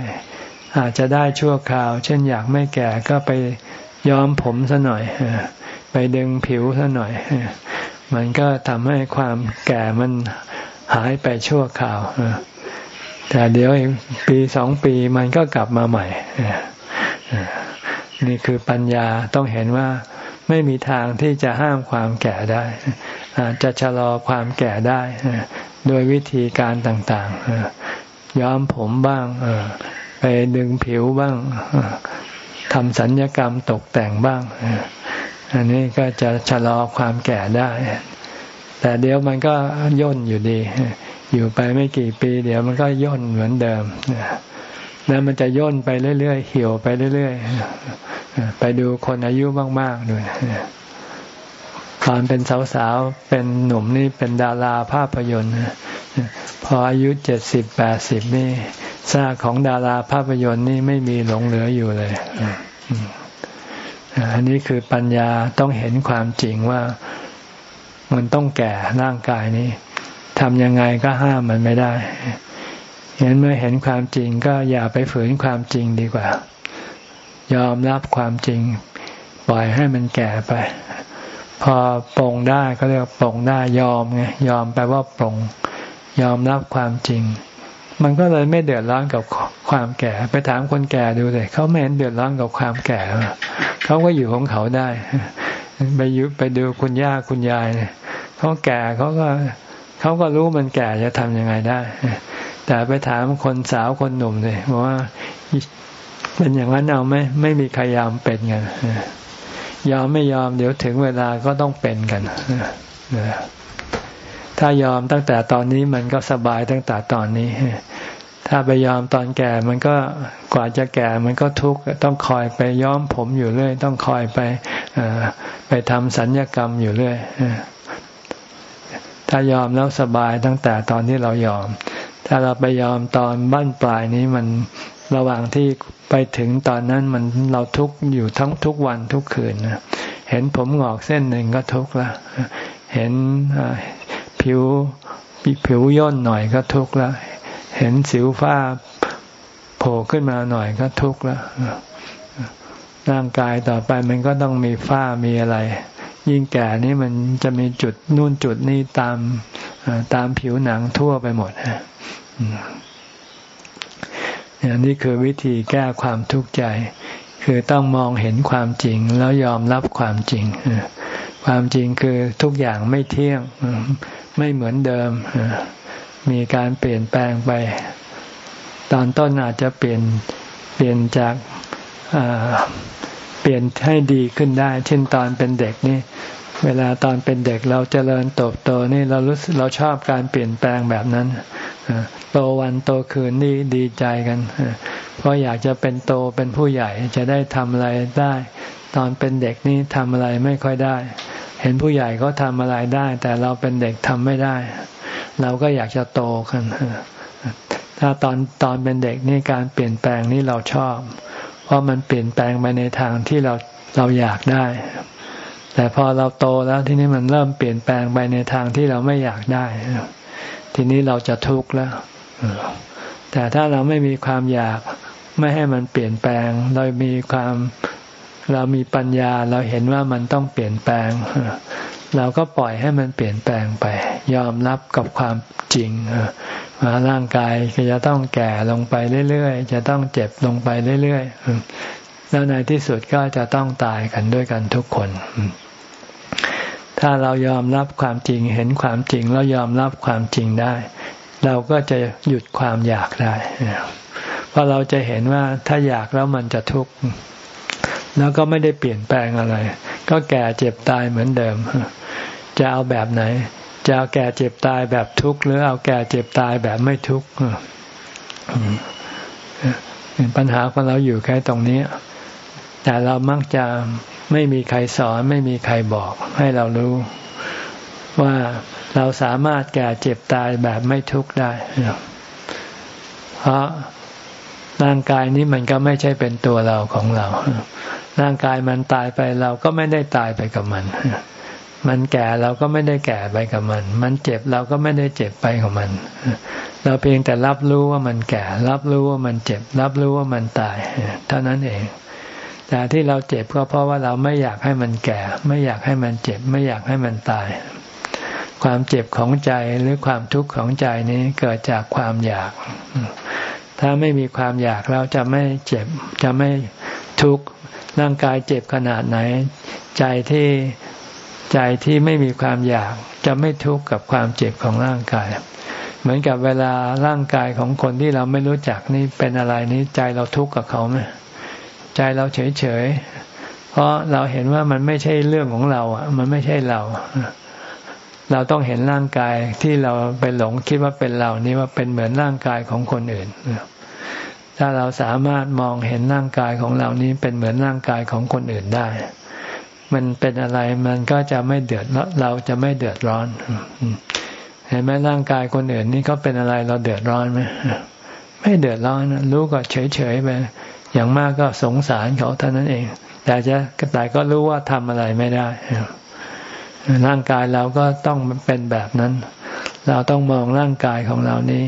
อาจจะได้ชั่วคราว เช่นอยากไม่แก่ก็ไปย้อมผมซะหน่อยไปดึงผิวซะหน่อย มันก็ทำให้ความแก่มันหายไปชั่วคราวแต่เดี๋ยวอีกปีสองปีมันก็กลับมาใหม่นี่คือปัญญาต้องเห็นว่าไม่มีทางที่จะห้ามความแก่ได้อาจจะชะลอความแก่ได้โดยวิธีการต่างๆย้อมผมบ้าง ไปดึงผิวบ้างทำสัญญกรรมตกแต่งบ้าง อันนี้ก็จะชะลอความแก่ได้ แต่เดี๋ยวมันก็ย่นอยู่ดี อยู่ไปไม่กี่ปี เดี๋ยวมันก็ย่นเหมือนเดิมแล้วมันจะย่นไปเรื่อยๆเหี่ยวไปเรื่อยๆไปดูคนอายุมากๆด้วยตอนเป็นสาวๆ เป็นหนุ่มนี่เป็นดาราภาพยนตร์พออายุเจ็ดสิบแปดสิบนี่ ซากของดาราภาพยนตร์นี่ไม่มีหลงเหลืออยู่เลยอันนี้คือปัญญาต้องเห็นความจริงว่ามันต้องแก่ร่างกายนี้ทำยังไงก็ห้ามมันไม่ได้เห็นเมื่อเห็นความจริงก็อย่าไปฝืนความจริงดีกว่า ยอมรับความจริง ปล่อยให้มันแก่ไป พอปรงได้ก็เรียกปรงได้ยอมไงยอมแปลว่าปรงยอมรับความจริง มันก็เลยไม่เดือดร้อนกับความแก่ ไปถามคนแก่ดูเลยเขาไม่เห็นเดือดร้อนกับความแก่เขาก็อยู่ของเขาได้ ไปยุไปดูคุณย่าคุณยายเขาแก่เขาก็เขาก็รู้มันแก่จะทำยังไงได้ แต่ไปถามคนสาวคนหนุ่มเลยบอกว่าเป็นอย่างนั้นเอาไหมไม่มีใครยอมเป็นกันยอมไม่ยอมเดี๋ยวถึงเวลาก็ต้องเป็นกัน ถ้ายอมตั้งแต่ตอนนี้มันก็สบายตั้งแต่ตอนนี้ ถ้าไปยอมตอนแก่มันก็กว่าจะแก่มันก็ทุกข์ต้องคอยไปย้อมผมอยู่เรื่อย ต้องคอยไปไปทำสัญญกรรมอยู่เรื่อยถ้ายอมแล้วสบายตั้งแต่ตอนที่เรายอม ถ้าเราไปยอมตอนบ้านปลายนี้มันระหว่างที่ไปถึงตอนนั้นมันเราทุกข์อยู่ทั้งทุกวันทุกคืนนะเห็นผมหงอกเส้นหนึ่งก็ทุกข์ละ เห็น ผิวผิวย่นหน่อยก็ทุกข์ละ เห็นสิวฟ้าโผล่ขึ้นมาหน่อยก็ทุกข์ละร่างกายต่อไปมันก็ต้องมีฝ้ามีอะไร ยิ่งแก่นี่มันจะมีจุดนู่นจุดนี้ตามตามผิวหนังทั่วไปหมดนี่คือวิธีแก้ความทุกข์ใจ คือต้องมองเห็นความจริงแล้วยอมรับความจริงความจริงคือทุกอย่างไม่เที่ยง ไม่เหมือนเดิม มีการเปลี่ยนแปลงไป ตอนต้นอาจจะเปลี่ยนเปลี่ยนจากเปลี่ยนให้ดีขึ้นได้ เช่นตอนเป็นเด็กนี่เวลาตอนเป็นเด็กเราจเจริญโตโตนี่เรารู้เราชอบการเปลี่ยนแปลงแบบนั้นโตวันโตคืนนี่ดีใจกันเพราะอยากจะเป็นโตเป็นผู้ใหญ่จะได้ทำอะไรได้ ตอนเป็นเด็กนี่ทำอะไรไม่ค่อยได้ เห็นผู้ใหญ่เขาทำอะไรได้ แต่เราเป็นเด็กทำไม่ได้ เราก็อยากจะโตกันถ้าตอนตอนเป็นเด็กนี่การเปลี่ยนแปลงนี่เราชอบ เพราะมันเปลี่ยนแปลงไปในทางที่เราเราอยากได้ แต่พอเราโตแล้วที่นี้มันเริ่มเปลี่ยนแปลงไปในทางที่เราไม่อยากได้ ทีนี้เราจะทุกข์แล้วแต่ถ้าเราไม่มีความอยากไม่ให้มันเปลี่ยนแปลง เรามีความ เรามีปัญญาเราเห็นว่ามันต้องเปลี่ยนแปลง เราก็ปล่อยให้มันเปลี่ยนแปลงไป ยอมรับกับความจริงว่าร่างกายก็จะต้องแก่ลงไปเรื่อยๆ จะต้องเจ็บลงไปเรื่อยๆ แล้วในที่สุดก็จะต้องตายกันด้วยกันทุกคน ถ้าเรายอมรับความจริงเห็นความจริงแล้วยอมรับความจริงได้ เราก็จะหยุดความอยากได้ เพราะเราจะเห็นว่าถ้าอยากแล้วมันจะทุกข์ แล้วก็ไม่ได้เปลี่ยนแปลงอะไร ก็แก่เจ็บตายเหมือนเดิม จะเอาแบบไหน จะเอาแก่เจ็บตายแบบทุกข์หรือเอาแก่เจ็บตายแบบไม่ทุกข์ปัญหาของเราอยู่แค่ตรงนี้ แต่เรามักจะไม่มีใครสอน ไม่มีใครบอกให้เรารู้ ว่าเราสามารถแก่เจ็บตายแบบไม่ทุกข์ได้ เพราะ ร่างกายนี้มันก็ไม่ใช่เป็นตัวเราของเรา ร่างกายมันตายไปเราก็ไม่ได้ตายไปกับมัน มันแก่เราก็ไม่ได้แก่ไปกับมัน มันเจ็บเราก็ไม่ได้เจ็บไปกับมัน เราเพียงแต่รับรู้ว่ามันแก่ รับรู้ว่ามันเจ็บ รับรู้ว่ามันตาย เท่านั้นเอง แต่ที่เราเจ็บก็เพราะว่าเราไม่อยากให้มันแก่ ไม่อยากให้มันเจ็บ ไม่อยากให้มันตาย ความเจ็บของใจหรือความทุกข์ของใจนี้เกิดจากความอยาก ถ้าไม่มีความอยากแล้วจะไม่เจ็บจะไม่ทุกข์ร่างกายเจ็บขนาดไหน ใจที่ใจที่ไม่มีความอยาก จะไม่ทุกข์กับความเจ็บของร่างกาย เหมือนกับเวลาร่างกายของคนที่เราไม่รู้จักนี่เป็นอะไรนี้ใจเราทุกข์กับเขาไหมใจเราเฉยเฉยเพราะเราเห็นว่ามันไม่ใช่เรื่องของเราอะ มันไม่ใช่เรา เราต้องเห็นร่างกายที่เราไปหลงคิดว่าเป็นเรานี้ว่าเป็นเหมือนร่างกายของคนอื่น ถ้าเราสามารถมองเห็นร่างกายของเรานี้เป็นเหมือนร่างกายของคนอื่นได้ มันเป็นอะไรมันก็จะไม่เดือดเราจะไม่เดือดร้อน เห็นไหมร่างกายคนอื่นนี่เขาเป็นอะไรเราเดือดร้อนไหมไม่เดือดร้อนรู้ก็เฉยเฉยไปอย่างมากก็สงสารเขาเท่านั้นเอง แต่จะแต่ก็รู้ว่าทำอะไรไม่ได้ ร่างกายเราก็ต้องเป็นแบบนั้น เราต้องมองร่างกายของเรานี้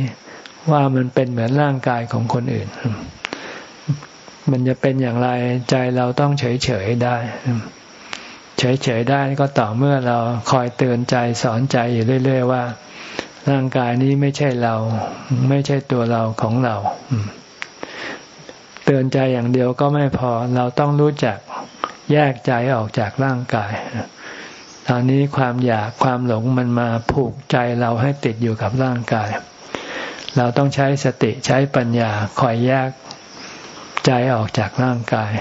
ว่ามันเป็นเหมือนร่างกายของคนอื่น มันจะเป็นอย่างไรใจเราต้องเฉยเฉยได้ เฉยเฉยได้ก็ต่อเมื่อเราคอยเตือนใจสอนใจอยู่เรื่อย ๆ ว่า ร่างกายนี้ไม่ใช่เรา ไม่ใช่ตัวเราของเรา เตือนใจอย่างเดียวก็ไม่พอ เราต้องรู้จักแยกใจออกจากร่างกาย ตอนนี้ความอยากความหลงมันมาผูกใจเราให้ติดอยู่กับร่างกาย เราต้องใช้สติใช้ปัญญาคอยแยกใจออกจากร่างกาย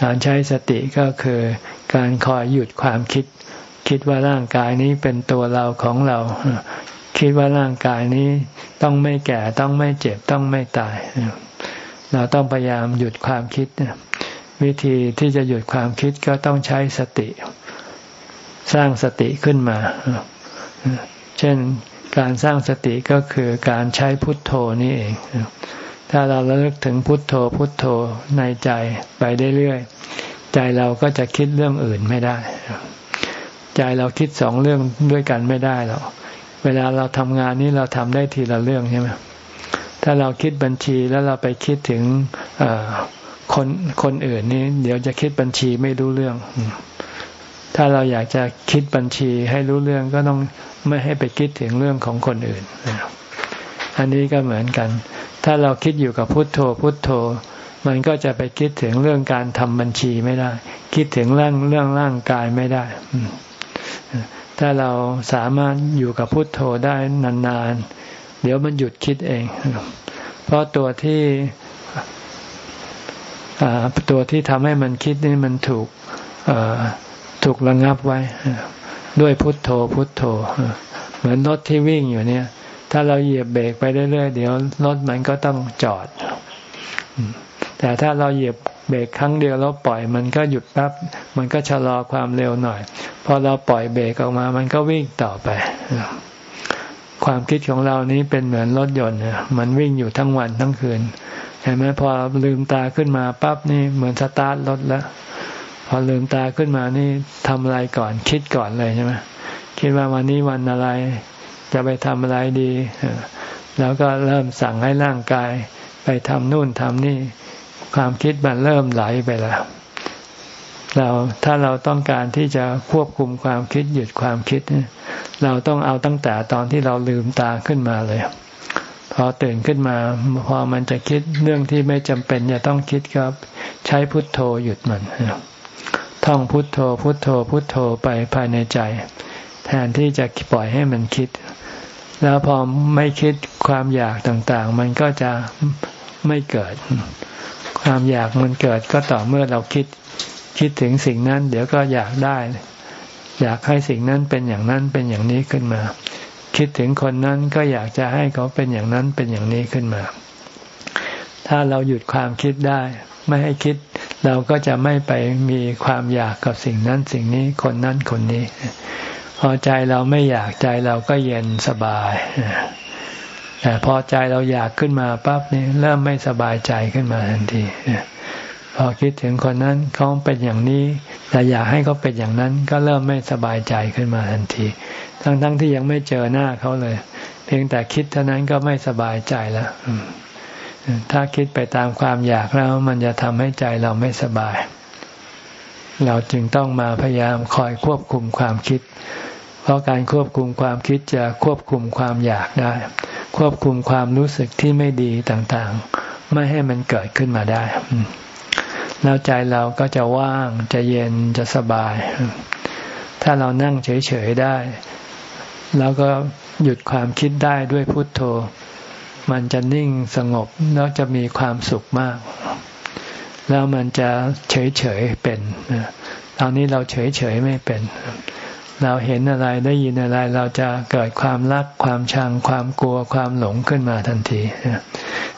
การใช้สติก็คือการคอยหยุดความคิด คิดว่าร่างกายนี้เป็นตัวเราของเรา คิดว่าร่างกายนี้ต้องไม่แก่ต้องไม่เจ็บต้องไม่ตาย เราต้องพยายามหยุดความคิด วิธีที่จะหยุดความคิดก็ต้องใช้สติ สร้างสติขึ้นมา เช่นการสร้างสติก็คือการใช้พุทโธนี่เอง ถ้าเราระลึกถึงพุทโธพุทโธในใจไปเรื่อยๆ ใจเราก็จะคิดเรื่องอื่นไม่ได้ ใจเราคิดสองเรื่องด้วยกันไม่ได้หรอก เวลาเราทำงานนี้เราทำได้ทีละเรื่องใช่ไหมถ้าเราคิดบัญชีแล้วเราไปคิดถึงคนคนอื่นนี่เดี๋ยวจะคิดบัญชีไม่รู้เรื่อง ถ้าเราอยากจะคิดบัญชีให้รู้เรื่องก็ต้องไม่ให้ไปคิดถึงเรื่องของคนอื่น อันนี้ก็เหมือนกัน ถ้าเราคิดอยู่กับพุทโธ พุทโธ มันก็จะไปคิดถึงเรื่องการทำบัญชีไม่ได้ คิดถึงเรื่องเรื่องร่างกายไม่ได้ ถ้าเราสามารถอยู่กับพุทโธได้นานๆ เดี๋ยวมันหยุดคิดเอง เพราะตัวที่ตัวที่ทำให้มันคิดนี่มันถูก ถูกระงับไว้ด้วยพุทโธพุทโธ เหมือนรถที่วิ่งอยู่เนี่ย ถ้าเราเหยียบเบรกไปเรื่อยๆเดี๋ยวรถมันก็ต้องจอด แต่ถ้าเราเหยียบเบรกครั้งเดียวแล้วปล่อยมันก็หยุดแป๊บมันก็ชะลอความเร็วหน่อย พอเราปล่อยเบรกออกมา มันก็วิ่งต่อไป ความคิดของเรานี้เป็นเหมือนรถยนต์มันวิ่งอยู่ทั้งวันทั้งคืนเห็นไหมพอลืมตาขึ้นมาปั๊บนี่เหมือนสตาร์ทรถแล้ว พอลืมตาขึ้นมานี่ทำอะไรก่อน คิดก่อนเลยใช่ไหมคิดว่าวันนี้วันอะไร จะไปทำอะไรดี แล้วก็เริ่มสั่งให้ร่างกาย ไปทำนู่นทำนี่ ความคิดมันเริ่มไหลไปแล้วเราถ้าเราต้องการที่จะควบคุมความคิดหยุดความคิด เราต้องเอาตั้งแต่ตอนที่เราลืมตาขึ้นมาเลย พอตื่นขึ้นมา พอมันจะคิดเรื่องที่ไม่จำเป็นจะต้องคิดครับใช้พุทโธหยุดมัน ท่องพุทโธพุทโธพุทโธไปภายในใจ แทนที่จะปล่อยให้มันคิด แล้วพอไม่คิดความอยากต่างๆ มันก็จะไม่เกิด ความอยากมันเกิดก็ต่อเมื่อเราคิด คิดถึงสิ่งนั้น เดี๋ยวก็อยากได้ อยากให้สิ่งนั้นเป็นอย่างนั้นเป็นอย่างนี้ขึ้นมา คิดถึงคนนั้นก็อยากจะให้เขาเป็นอย่างนั้นเป็นอย่างนี้ขึ้นมา ถ้าเราหยุดความคิดได้ ไม่ให้คิด เราก็จะไม่ไปมีความอยากกับสิ่งนั้นสิ่งนี้คนนั้นคนนี้ พอใจเราไม่อยากใจเราก็เย็นสบายแต่พอใจเราอยากขึ้นมาปั๊บนี่เริ่มไม่สบายใจขึ้นมาทันทีพอคิดถึงคนนั้นเขาเป็นอย่างนี้แต่อยากให้เขาเป็นอย่างนั้นก็เริ่มไม่สบายใจขึ้นมาทันที ทั้งๆทที่ยังไม่เจอหน้าเขาเลย เพียงแต่คิดเท่านั้นก็ไม่สบายใจแล้ว ถ้าคิดไปตามความอยากแล้ว มันจะทำให้ใจเราไม่สบาย เราจึงต้องมาพยายามคอยควบคุมความคิด เพราะการควบคุมความคิดจะควบคุมความอยากได้ ควบคุมความรู้สึกที่ไม่ดีต่างๆ ไม่ให้มันเกิดขึ้นมาได้ แล้วใจเราก็จะว่าง จะเย็นจะสบาย ถ้าเรานั่งเฉยๆได้ แล้วก็หยุดความคิดได้ด้วยพุทโธ มันจะนิ่งสงบแล้วจะมีความสุขมาก แล้วมันจะเฉยๆเป็นตอนนี้เราเฉยๆไม่เป็น เราเห็นอะไรได้ยินอะไรเราจะเกิดความรักความชังความกลัวความหลงขึ้นมาทันที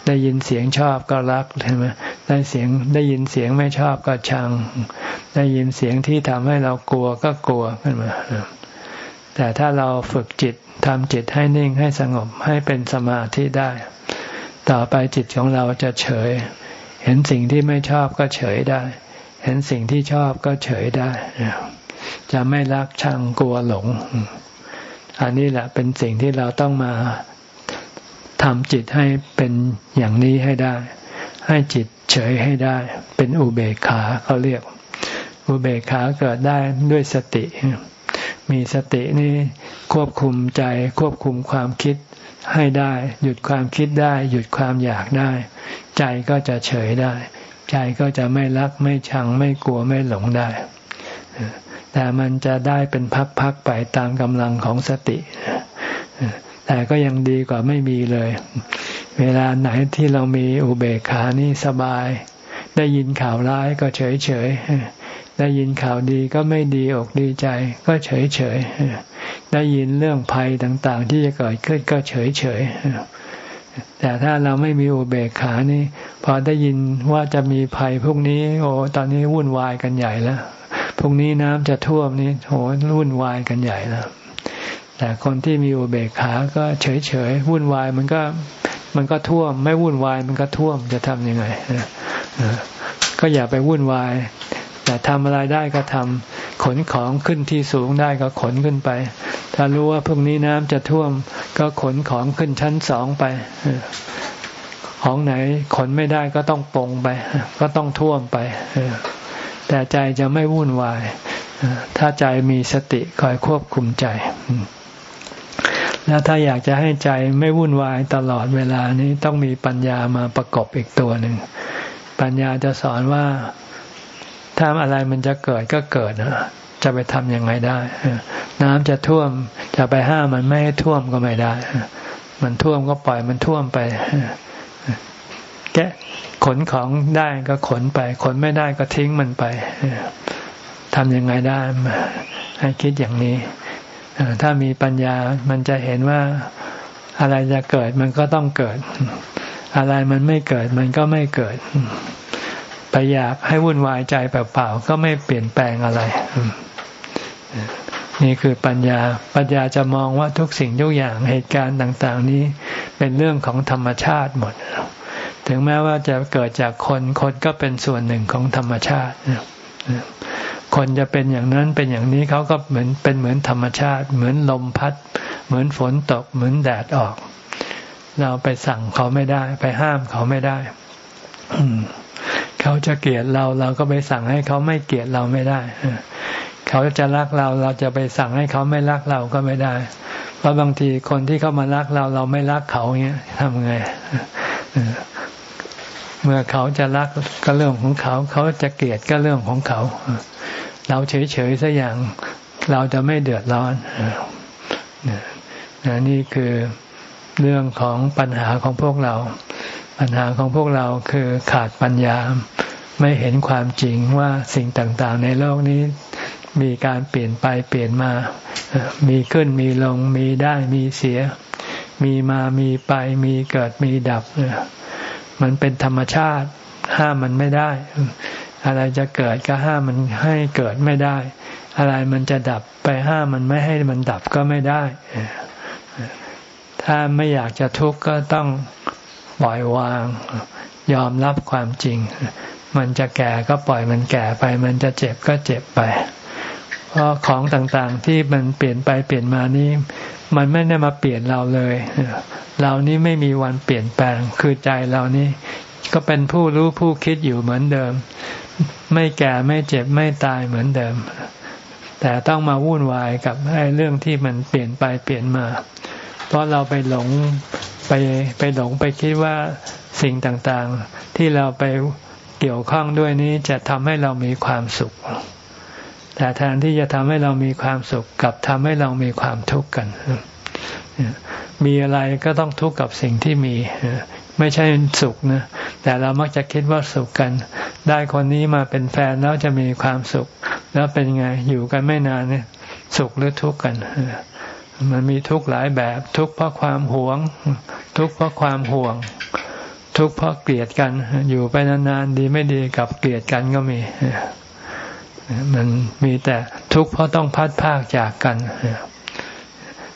ได้ยินเสียงชอบก็รักใช่ไหมได้เสียงได้ยินเสียงไม่ชอบก็ชัง ได้ยินเสียงที่ทำให้เรากลัวก็กลัวขึ้นมา แต่ถ้าเราฝึกจิตทำจิตให้นิ่งให้สงบให้เป็นสมาธิได้ ต่อไปจิตของเราจะเฉย เห็นสิ่งที่ไม่ชอบก็เฉยได้ เห็นสิ่งที่ชอบก็เฉยได้ จะไม่รักชังกลัวหลง อันนี้แหละเป็นสิ่งที่เราต้องมาทำจิตให้เป็นอย่างนี้ให้ได้ ให้จิตเฉยให้ได้ เป็นอุเบกขาเขาเรียก อุเบกขาเกิดได้ด้วยสติ มีสตินี่ควบคุมใจควบคุมความคิดให้ได้ หยุดความคิดได้ หยุดความอยากได้ ใจก็จะเฉยได้ ใจก็จะไม่รักไม่ชังไม่กลัวไม่หลงได้ แต่มันจะได้เป็นพักๆไปตามกำลังของสติ แต่ก็ยังดีกว่าไม่มีเลย เวลาไหนที่เรามีอุเบกขานี่สบาย ได้ยินข่าวร้ายก็เฉยเฉย ได้ยินข่าวดีก็ไม่ดีอกดีใจ ก็เฉยเฉยได้ยินเรื่องภัยต่างๆ ที่จะเกิดขึ้นก็เฉยเฉยแต่ถ้าเราไม่มีอุเบกขานี่ พอได้ยินว่าจะมีภัยพวกนี้ โอ้ตอนนี้วุ่นวายกันใหญ่แล้วพรุ่งนี้น้ำจะท่วมนี่โหวุ่นวายกันใหญ่แล้วแต่คนที่มีอุเบกขาก็เฉยเฉยวุ่นวายมันก็มันก็ท่วม ไม่วุ่นวายมันก็ท่วมจะทำยังไงก็อย่าไปวุ่นวาย แต่ทำอะไรได้ก็ทำขนของขึ้นที่สูงได้ก็ขนขึ้นไป ถ้ารู้ว่าพรุ่งนี้น้ำจะท่วม ก็ขนของขึ้นชั้นสองไปของไหนขนไม่ได้ก็ต้องปงไป ก็ต้องท่วมไปแต่ใจจะไม่วุ่นวาย ถ้าใจมีสติคอยควบคุมใจ แล้วถ้าอยากจะให้ใจไม่วุ่นวายตลอดเวลานี้ต้องมีปัญญามาประกบอีกตัวหนึ่ง ปัญญาจะสอนว่า ถ้าอะไรมันจะเกิดก็เกิดจะไปทำยังไงได้ น้ำจะท่วม จะไปห้ามมันไม่ให้ท่วมก็ไม่ได้ มันท่วมก็ปล่อยมันท่วมไปแกขนของได้ก็ขนไป ขนไม่ได้ก็ทิ้งมันไปทำยังไงได้ ให้คิดอย่างนี้ถ้ามีปัญญามันจะเห็นว่าอะไรจะเกิดมันก็ต้องเกิด อะไรมันไม่เกิดมันก็ไม่เกิด อยากให้วุ่นวายใจเปล่าๆก็ไม่เปลี่ยนแปลงอะไร นี่คือปัญญา ปัญญาจะมองว่าทุกสิ่งทุกอย่างเหตุการณ์ต่างๆ นี้เป็นเรื่องของธรรมชาติหมด ถึงแม้ว่าจะเกิดจากคนคนก็เป็นส่วนหนึ่งของธรรมชาติ คนจะเป็นอย่างนั้นเป็นอย่างนี้เขาก็เหมือนเป็นเหมือนธรรมชาติ เหมือนลมพัด เหมือนฝนตก เหมือนแดดออก เราไปสั่งเขาไม่ได้ ไปห้ามเขาไม่ได้ เขาจะเกลียดเราเราก็ไปสั่งให้เขาไม่เกลียดเราไม่ได้ เขาจะรักเราเราจะไปสั่งให้เขาไม่รักเราก็ไม่ได้ เพราะบางทีคนที่เขามารักเราเราไม่รักเขาเงี้ยทำไงเมื่อเขาจะรักก็เรื่องของเขา เขาจะเกลียดก็เรื่องของเขา เราเฉยๆสัอย่างเราจะไม่เดือดร้อนนนี่คือเรื่องของปัญหาของพวกเรา ปัญหาของพวกเราคือขาดปัญญาไม่เห็นความจริงว่าสิ่งต่างๆ ในโลกนี้มีการเปลี่ยนไปเปลี่ยนมา มีขึ้นมีลง มีได้มีเสีย มีมามีไป มีเกิดมีดับ มันเป็นธรรมชาติ ห้ามมันไม่ได้ อะไรจะเกิดก็ห้ามมันให้เกิดไม่ได้ อะไรมันจะดับไปห้ามมันไม่ให้มันดับก็ไม่ได้ ถ้าไม่อยากจะทุกข์ก็ต้อง ปล่อยวาง ยอมรับความจริง มันจะแก่ก็ปล่อยมันแก่ไป มันจะเจ็บก็เจ็บไป เพราะของต่างๆที่มันเปลี่ยนไปเปลี่ยนมานี้ มันไม่ได้มาเปลี่ยนเราเลย เรานี้ไม่มีวันเปลี่ยนแปลงคือใจเรานี้ก็เป็นผู้รู้ผู้คิดอยู่เหมือนเดิม ไม่แก่ไม่เจ็บไม่ตายเหมือนเดิม แต่ต้องมาวุ่นวายกับไอ้เรื่องที่มันเปลี่ยนไปเปลี่ยนมา เพราะเราไปหลง ไปไปหลงไปคิดว่าสิ่งต่างๆ ที่เราไปเกี่ยวข้องด้วยนี้จะทำให้เรามีความสุข แต่แทนที่จะทำให้เรามีความสุขกับทำให้เรามีความทุกข์กัน มีอะไรก็ต้องทุกข์กับสิ่งที่มีไม่ใช่สุขนะ แต่เรามักจะคิดว่าสุขกัน ได้คนนี้มาเป็นแฟนแล้วจะมีความสุข แล้วเป็นไงอยู่กันไม่นานเนี่ย สุขหรือทุกข์กัน มันมีทุกข์หลายแบบ ทุกข์เพราะความหวง ทุกข์เพราะความห่วง ทุกข์เพราะเกลียดกัน อยู่ไปนานๆดีไม่ดีกับเกลียดกันก็มี มันมีแต่ทุกข์เพราะต้องพัดพากจากกัน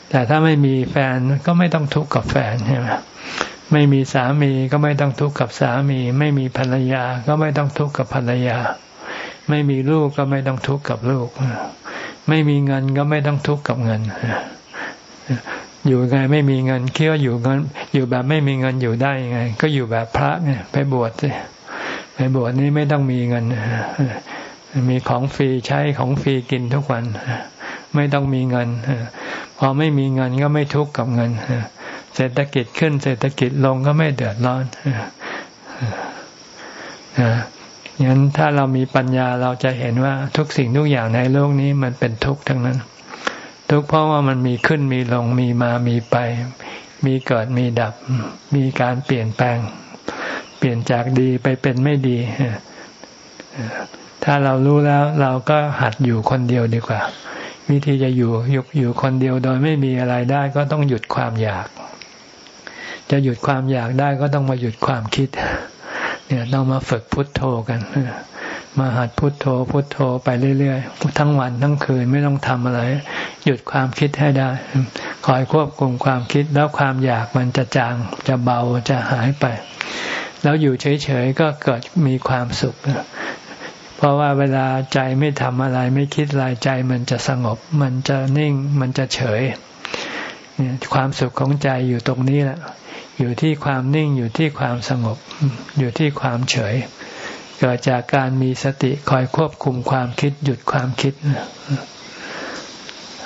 แต่ถ้าไม่มีแฟนก็ไม่ต้องทุกข์กับแฟนใช่ไหมไม่มีสามีก็ไม่ต้องทุกข์กับสามี ไม่มีภรรยาก็ไม่ต้องทุกข์กับภรรยา ไม่มีลูกก็ไม่ต้องทุกข์กับลูก ไม่มีเงินก็ไม่ต้องทุกข์กับเงิน อยู่ไงไม่มีเงินเคิดว่าอยู่เงิน อยู่แบบไม่มีเงินอยู่ได้ยังไง ก็อยู่แบบพระเนี่ย ไปบวชสิไปบวชนี้ไม่ต้องมีเงินมีของฟรีใช้ของฟรีกินทุกวันไม่ต้องมีเงินพอไม่มีเงินก็ไม่ทุกข์กับเงินเศรษฐกิจขึ้นเศรษฐกิจลงก็ไม่เดือดร้อนงั้นถ้าเรามีปัญญาเราจะเห็นว่าทุกสิ่งทุกอย่างในโลกนี้มันเป็นทุกข์ทั้งนั้น ทุกข์เพราะว่ามันมีขึ้นมีลงมีมามีไป มีเกิดมีดับ มีการเปลี่ยนแปลง เปลี่ยนจากดีไปเป็นไม่ดี ถ้าเรารู้แล้วเราก็หัดอยู่คนเดียวดีกว่า วิธีจะอยู่อยู่อยู่คนเดียวโดยไม่มีอะไรได้ก็ต้องหยุดความอยาก จะหยุดความอยากได้ก็ต้องมาหยุดความคิดเนี่ยต้องมาฝึกพุทโธกัน มาหัดพุทโธพุทโธไปเรื่อยๆ ทั้งวันทั้งคืนไม่ต้องทำอะไร หยุดความคิดให้ได้ คอยควบคุมความคิดแล้วความอยากมันจะจางจะเบาจะหายไป แล้วอยู่เฉยๆก็เกิดมีความสุข เพราะว่าเวลาใจไม่ทำอะไรไม่คิดอะไรใจมันจะสงบ มันจะนิ่งมันจะเฉย ความสุขของใจอยู่ตรงนี้แหละอยู่ที่ความนิ่งอยู่ที่ความสงบ อยู่ที่ความเฉย เกิดจากการมีสติคอยควบคุมความคิดหยุดความคิด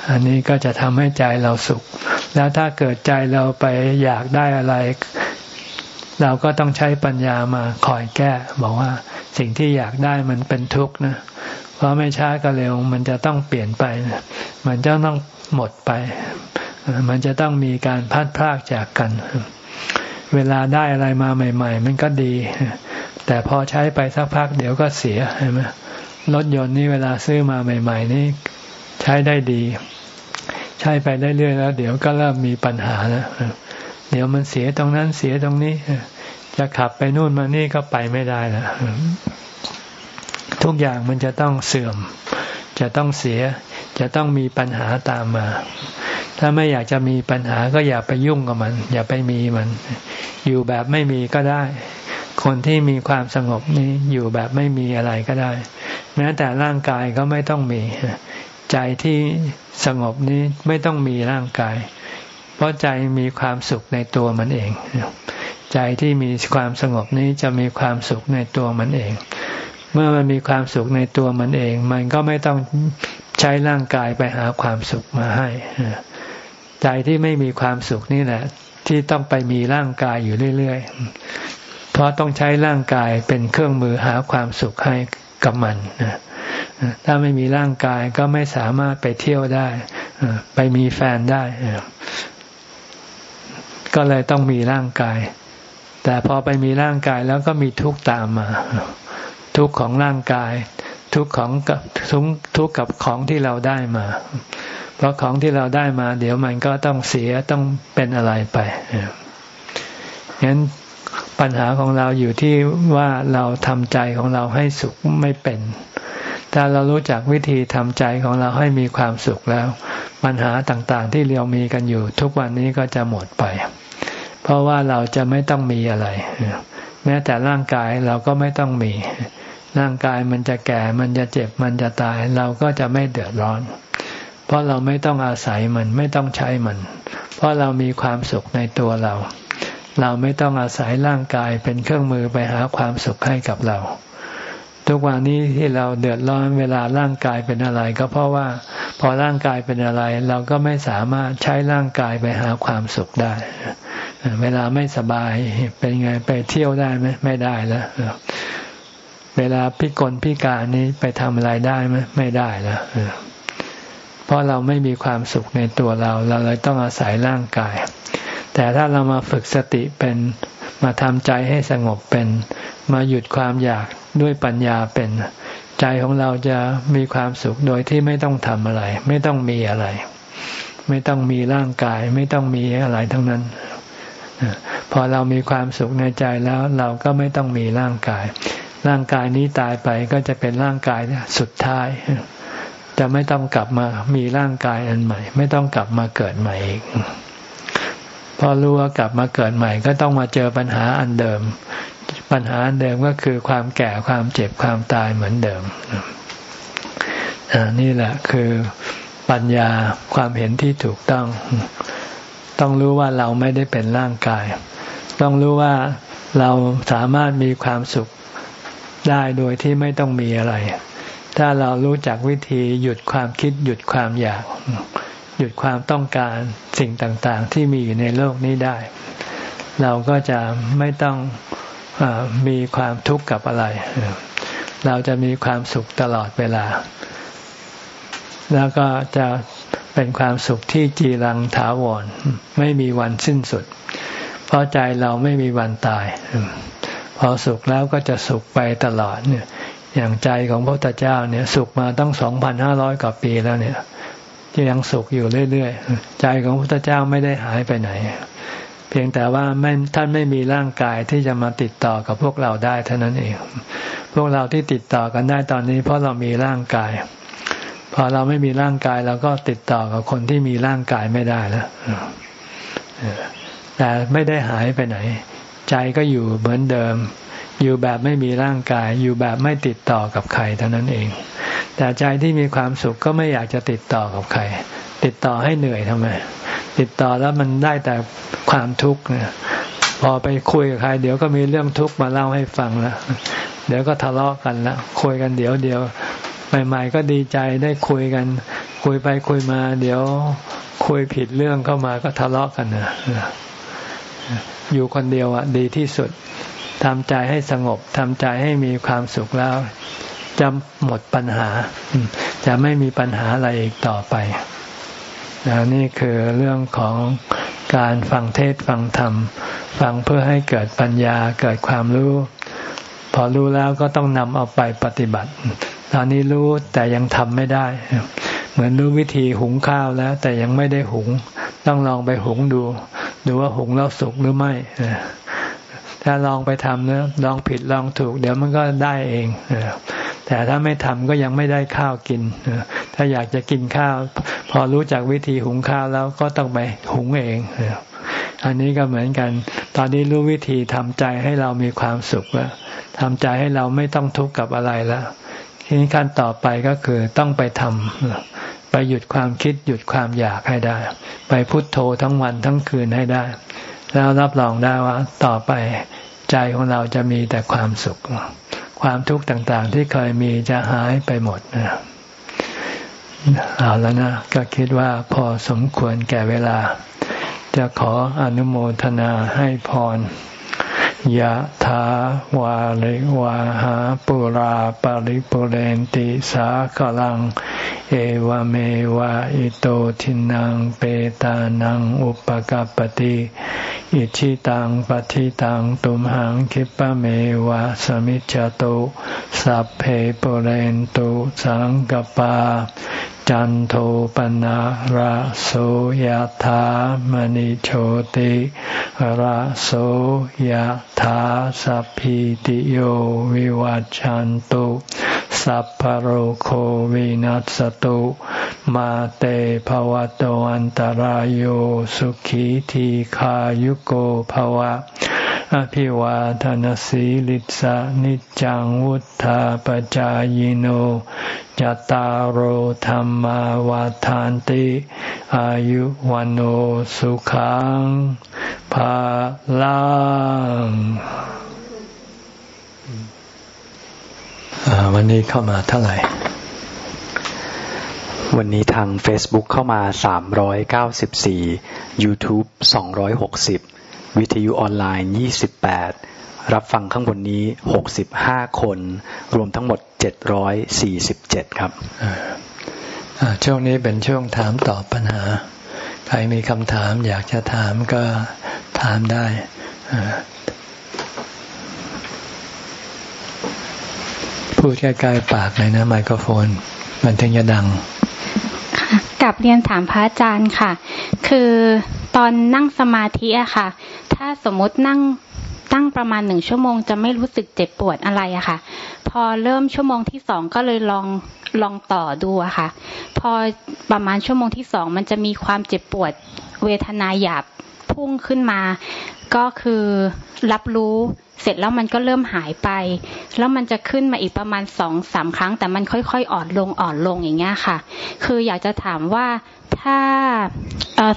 อันนี้ก็จะทำให้ใจเราสุข แล้วถ้าเกิดใจเราไปอยากได้อะไร เราก็ต้องใช้ปัญญามาคอยแก้ บอกว่าสิ่งที่อยากได้มันเป็นทุกข์นะเพราะไม่ช้าก็เร็วมันจะต้องเปลี่ยนไป มันจะต้องหมดไป มันจะต้องมีการพัดพรากจากกัน เวลาได้อะไรมาใหม่ ๆ มันก็ดี แต่พอใช้ไปสักพักเดี๋ยวก็เสียใช่ไหมรถยนต์นี่เวลาซื้อมาใหม่ ๆ นี่ใช้ได้ดี ใช้ไปได้เรื่อยแล้ว เดี๋ยวก็เริ่มมีปัญหาแล้วเดี๋ยวมันเสียตรงนั้นเสียตรงนี้ จะขับไปนู่นมานี่ก็ไปไม่ได้แล้วทุกอย่างมันจะต้องเสื่อม จะต้องเสีย จะต้องมีปัญหาตามมา ถ้าไม่อยากจะมีปัญหาก็อย่าไปยุ่งกับมัน อย่าไปมีมัน อยู่แบบไม่มีก็ได้ คนที่มีความสงบนี้อยู่แบบไม่มีอะไรก็ได้ แม้แต่ร่างกายก็ไม่ต้องมี ใจที่สงบนี้ไม่ต้องมีร่างกาย เพราะใจมีความสุขในตัวมันเอง ใจที่มีความสงบนี้จะมีความสุขในตัวมันเอง เมื่อมันมีความสุขในตัวมันเอง มันก็ไม่ต้องใช้ร่างกายไปหาความสุขมาให้ ใจที่ไม่มีความสุขนี่แหละที่ต้องไปมีร่างกายอยู่เรื่อย เพราะต้องใช้ร่างกายเป็นเครื่องมือหาความสุขให้กับมันถ้าไม่มีร่างกายก็ไม่สามารถไปเที่ยวได้ ไปมีแฟนได้ ก็เลยต้องมีร่างกาย แต่พอไปมีร่างกายแล้วก็มีทุกข์ตามมา ทุกข์ของร่างกาย ทุกข์ของกับทุกข์กับของที่เราได้มา เพราะของที่เราได้มา เดี๋ยวมันก็ต้องเสียต้องเป็นอะไรไปงั้น ปัญหาของเราอยู่ที่ว่าเราทำใจของเราให้สุขไม่เป็น ถ้าเรารู้จักวิธีทำใจของเราให้มีความสุขแล้ว ปัญหาต่างๆที่เรามีกันอยู่ ทุกวันนี้ก็จะหมดไป เพราะว่าเราจะไม่ต้องมีอะไร แม้แต่ร่างกายเราก็ไม่ต้องมี ร่างกายมันจะแก่ มันจะเจ็บ มันจะตาย เราก็จะไม่เดือดร้อน เพราะเราไม่ต้องอาศัยมัน ไม่ต้องใช้มัน เพราะเรามีความสุขในตัวเรา เราไม่ต้องอาศัยร่างกายเป็นเครื่องมือไปหาความสุขให้กับเรา ทุกวันนี้ที่เราเดือดร้อนเวลาร่างกายเป็นอะไร ก็เพราะว่า พอร่างกายเป็นอะไร เราก็ไม่สามารถใช้ร่างกายไปหาความสุขได้ เวลาไม่สบายเป็นไงไปเที่ยวได้ไหมไม่ได้แล้วเวลาพิกลพิการนี้ไปทำอะไรได้ไหมไม่ได้แล้วเพราะเราไม่มีความสุขในตัวเรา เราเลยต้องอาศัยร่างกาย แต่ถ้าเรามาฝึกสติเป็นมาทำใจให้สงบเป็น มาหยุดความอยากด้วยปัญญาเป็น ใจของเราจะมีความสุขโดยที่ไม่ต้องทำอะไร ไม่ต้องมีอะไร ไม่ต้องมีร่างกาย ไม่ต้องมีอะไรทั้งนั้นพอเรามีความสุขในใจแล้ว เราก็ไม่ต้องมีร่างกาย ร่างกายนี้ตายไปก็จะเป็นร่างกายสุดท้าย จะไม่ต้องกลับมามีร่างกายอันใหม่ ไม่ต้องกลับมาเกิดใหม่อีก พอรู้ว่ากลับมาเกิดใหม่ ก็ต้องมาเจอปัญหาอันเดิม ปัญหาเดิมก็คือความแก่ความเจ็บความตายเหมือนเดิมนี่แหละคือปัญญาความเห็นที่ถูกต้อง ต้องรู้ว่าเราไม่ได้เป็นร่างกาย ต้องรู้ว่าเราสามารถมีความสุขได้โดยที่ไม่ต้องมีอะไร ถ้าเรารู้จักวิธีหยุดความคิดหยุดความอยาก หยุดความต้องการสิ่งต่างๆ ที่มีอยู่ในโลกนี้ได้ เราก็จะไม่ต้องมีความทุกข์กับอะไร เราจะมีความสุขตลอดเวลา แล้วก็จะเป็นความสุขที่จีรังถาวร ไม่มีวันสิ้นสุด เพราะใจเราไม่มีวันตาย พอสุขแล้วก็จะสุขไปตลอดเนี่ยอย่างใจของพระพุทธเจ้าเนี่ยสุขมาตั้งสองพันห้าร้อยกว่าปีแล้วเนี่ย ยังสุขอยู่เรื่อยๆ ใจของพระพุทธเจ้าไม่ได้หายไปไหน เพียงแต่ว่าไม่ท่านไม่มีร่างกายที่จะมาติดต่อกับพวกเราได้เท่านั้นเอง พวกเราที่ติดต่อกันได้ตอนนี้ เพราะเรามีร่างกาย พอเราไม่มีร่างกายเราก็ติดต่อกับคนที่มีร่างกายไม่ได้แล้วแต่ไม่ได้หายไปไหน ใจก็อยู่เหมือนเดิม อยู่แบบไม่มีร่างกาย อยู่แบบไม่ติดต่อกับใครเท่านั้นเอง แต่ใจที่มีความสุขก็ไม่อยากจะติดต่อกับใคร ติดต่อให้เหนื่อยทำไม ติดต่อแล้วมันได้แต่ความทุกข์พอไปคุยกับใคร เดี๋ยวก็มีเรื่องทุกข์มาเล่าให้ฟังแล้วเดี๋ยวก็ทะเลาะกันละคุยกันเดี๋ยวเดียวใหม่ ๆ ก็ดีใจได้คุยกัน คุยไปคุยมา เดี๋ยวคุยผิดเรื่องเข้ามาก็ทะเลาะกันนะอยู่คนเดียวอะ ดีที่สุด ทำใจให้สงบทำใจให้มีความสุขแล้วจะหมดปัญหา จะไม่มีปัญหาอะไรอีกต่อไปนี่คือเรื่องของการฟังเทศฟังธรรม ฟังเพื่อให้เกิดปัญญาเกิดความรู้ พอรู้แล้วก็ต้องนำเอาไปปฏิบัติ ตอนนี้รู้แต่ยังทำไม่ได้ เหมือนรู้วิธีหุงข้าวแล้ว แต่ยังไม่ได้หุง ต้องลองไปหุงดู ดูว่าหุงแล้วสุกหรือไม่ ถ้าลองไปทำเนะลองผิดลองถูก เดี๋ยวมันก็ได้เองแต่ถ้าไม่ทำก็ยังไม่ได้ข้าวกินถ้าอยากจะกินข้าว พอรู้จักวิธีหุงข้าวแล้วก็ต้องไปหุงเองอันนี้ก็เหมือนกัน ตอนนี้รู้วิธีทำใจให้เรามีความสุขแล้วทำใจให้เราไม่ต้องทุกข์กับอะไรแล้วทีนี้ขั้นต่อไปก็คือต้องไปทำไปหยุดความคิดหยุดความอยากให้ได้ ไปพุโทโธทั้งวันทั้งคืนให้ได้ แล้วรับรองได้ว่า ต่อไป ใจของเราจะมีแต่ความสุข ความทุกข์ต่างๆ ที่เคยมีจะหายไปหมดนะเอาแล้วนะก็คิดว่าพอสมควรแก่เวลา จะขออนุโมทนาให้พร ยะถาวาริวาหาปุราปาริปุเรนติสาขลัง เอวเมวะอิโตทินังเปตานังอุปกัรปติอิชิตังปฏิตังตุมหังคิปะเมวะสมิจจตุสัพเพปุเรนตุสังกปา จันโทปนะระโสยธามณิโชติระโสยธาสัพพิติโยวิวัจจันตุสัพพโรโควินัสตุ มาเตภวะตวันตารโยสุขีทีขายุโกภวะ อภิวาทานสีลิสานิจังวุธาปจายโนจตารโหธรรมวาทานติ อายุวันโอสุขังภาลังวันนี้เข้ามาเท่าไหร่ วันนี้ทาง Facebook เข้ามา 394 YouTube 260 วิทยุออนไลน์ 28 รับฟังข้างบนนี้ 65 คน รวมทั้งหมด 747 ครับช่วงนี้เป็นช่วงถามตอบปัญหา ใครมีคำถามอยากจะถามก็ถามได้พูดใกล้ๆปากเลยนะไมโครโฟน มันถึงจะดังกับเรียนถามพระอาจารย์ค่ะ คือตอนนั่งสมาธิอะค่ะ ถ้าสมมตินั่งตั้งประมาณหนึ่งชั่วโมงจะไม่รู้สึกเจ็บปวดอะไรอะค่ะ พอเริ่มชั่วโมงที่สองก็เลยลองลองต่อดูอะค่ะ พอประมาณชั่วโมงที่สองมันจะมีความเจ็บปวดเวทนาหยาบพุ่งขึ้นมา ก็คือรับรู้เสร็จแล้วมันก็เริ่มหายไป แล้วมันจะขึ้นมาอีกประมาณสองสามครั้ง แต่มันค่อยๆ อ่อนลงอ่อนลงอย่างเงี้ยค่ะ คืออยากจะถามว่าถ้า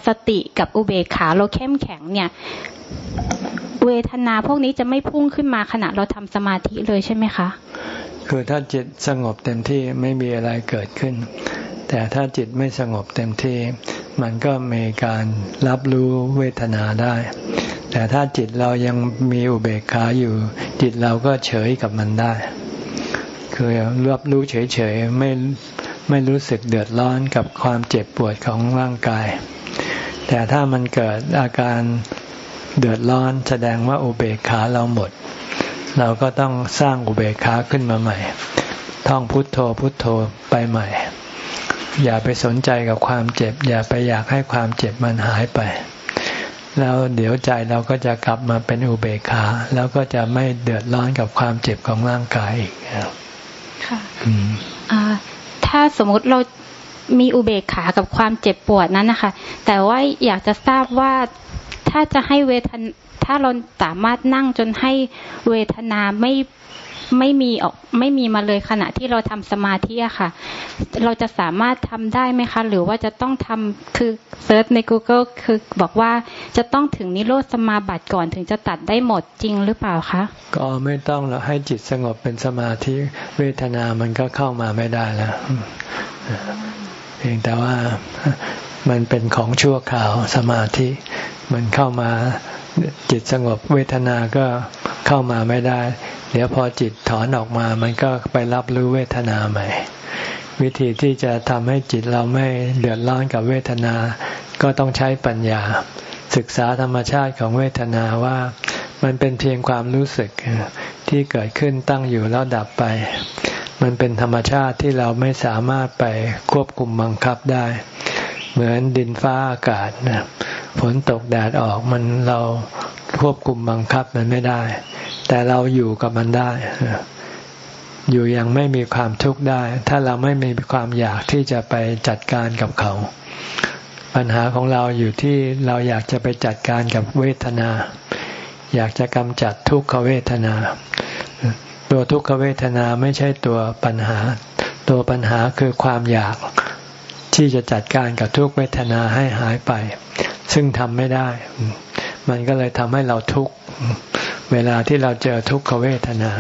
สติกับอุเบกขาเราเข้มแข็งเนี่ย เวทนาพวกนี้จะไม่พุ่งขึ้นมาขณะเราทำสมาธิเลยใช่ไหมคะ คือถ้าจิตสงบเต็มที่ไม่มีอะไรเกิดขึ้น แต่ถ้าจิตไม่สงบเต็มที่ มันก็มีการรับรู้เวทนาได้ แต่ถ้าจิตเรายังมีอุเบกขาอยู่ จิตเราก็เฉยกับมันได้ คือรับรู้เฉยๆไม่ไม่รู้สึกเดือดร้อนกับความเจ็บปวดของร่างกาย แต่ถ้ามันเกิดอาการ เดือดร้อนแสดงว่าอุเบกขาเราหมด เราก็ต้องสร้างอุเบกขาขึ้นมาใหม่ ท่องพุทโธพุทโธไปใหม่ อย่าไปสนใจกับความเจ็บ อย่าไปอยากให้ความเจ็บมันหายไป แล้วเดี๋ยวใจเราก็จะกลับมาเป็นอุเบกขา แล้วก็จะไม่เดือดร้อนกับความเจ็บของร่างกายอีกค่ะถ้าสมมุติเรามีอุเบกขากับความเจ็บปวดนั้นนะคะ แต่ว่าอยากจะทราบว่า ถ้าจะให้เวทนถ้าเราสามารถนั่งจนให้เวทนาไม่ไม่มีออกไม่มีมาเลยขณะที่เราทำสมาธิอะค่ะ เราจะสามารถทำได้ไหมคะ หรือว่าจะต้องทำคือเซิร์ชใน Google คือบอกว่าจะต้องถึงนิโรธสมาบัติก่อนถึงจะตัดได้หมดจริงหรือเปล่าคะก็ไม่ต้องหรอกให้จิตสงบเป็นสมาธิเวทนามันก็เข้ามาไม่ได้แล้วเพียงแต่ว่า มันเป็นของชั่วคราวสมาธิ มันเข้ามาจิตสงบเวทนาก็เข้ามาไม่ได้ เดี๋ยวพอจิตถอนออกมา มันก็ไปรับรู้เวทนาใหม่ วิธีที่จะทำให้จิตเราไม่เดือดร้อนกับเวทนา ก็ต้องใช้ปัญญา ศึกษาธรรมชาติของเวทนาว่ามันเป็นเพียงความรู้สึกที่เกิดขึ้นตั้งอยู่แล้วดับไป มันเป็นธรรมชาติที่เราไม่สามารถไปควบคุมบังคับได้ เหมือนดินฟ้าอากาศนะฝนตกแดดออกมันเราควบคุมบังคับมันไม่ได้ แต่เราอยู่กับมันได้ อยู่ยังไม่มีความทุกข์ได้ ถ้าเราไม่มีความอยากที่จะไปจัดการกับเขา ปัญหาของเราอยู่ที่เราอยากจะไปจัดการกับเวทนา อยากจะกำจัดทุกขเวทนา ตัวทุกขเวทนาไม่ใช่ตัวปัญหา ตัวปัญหาคือความอยาก ที่จะจัดการกับทุกเวทนาให้หายไป ซึ่งทำไม่ได้ มันก็เลยทำให้เราทุกข์เวลาที่เราเจอทุกขเวทนา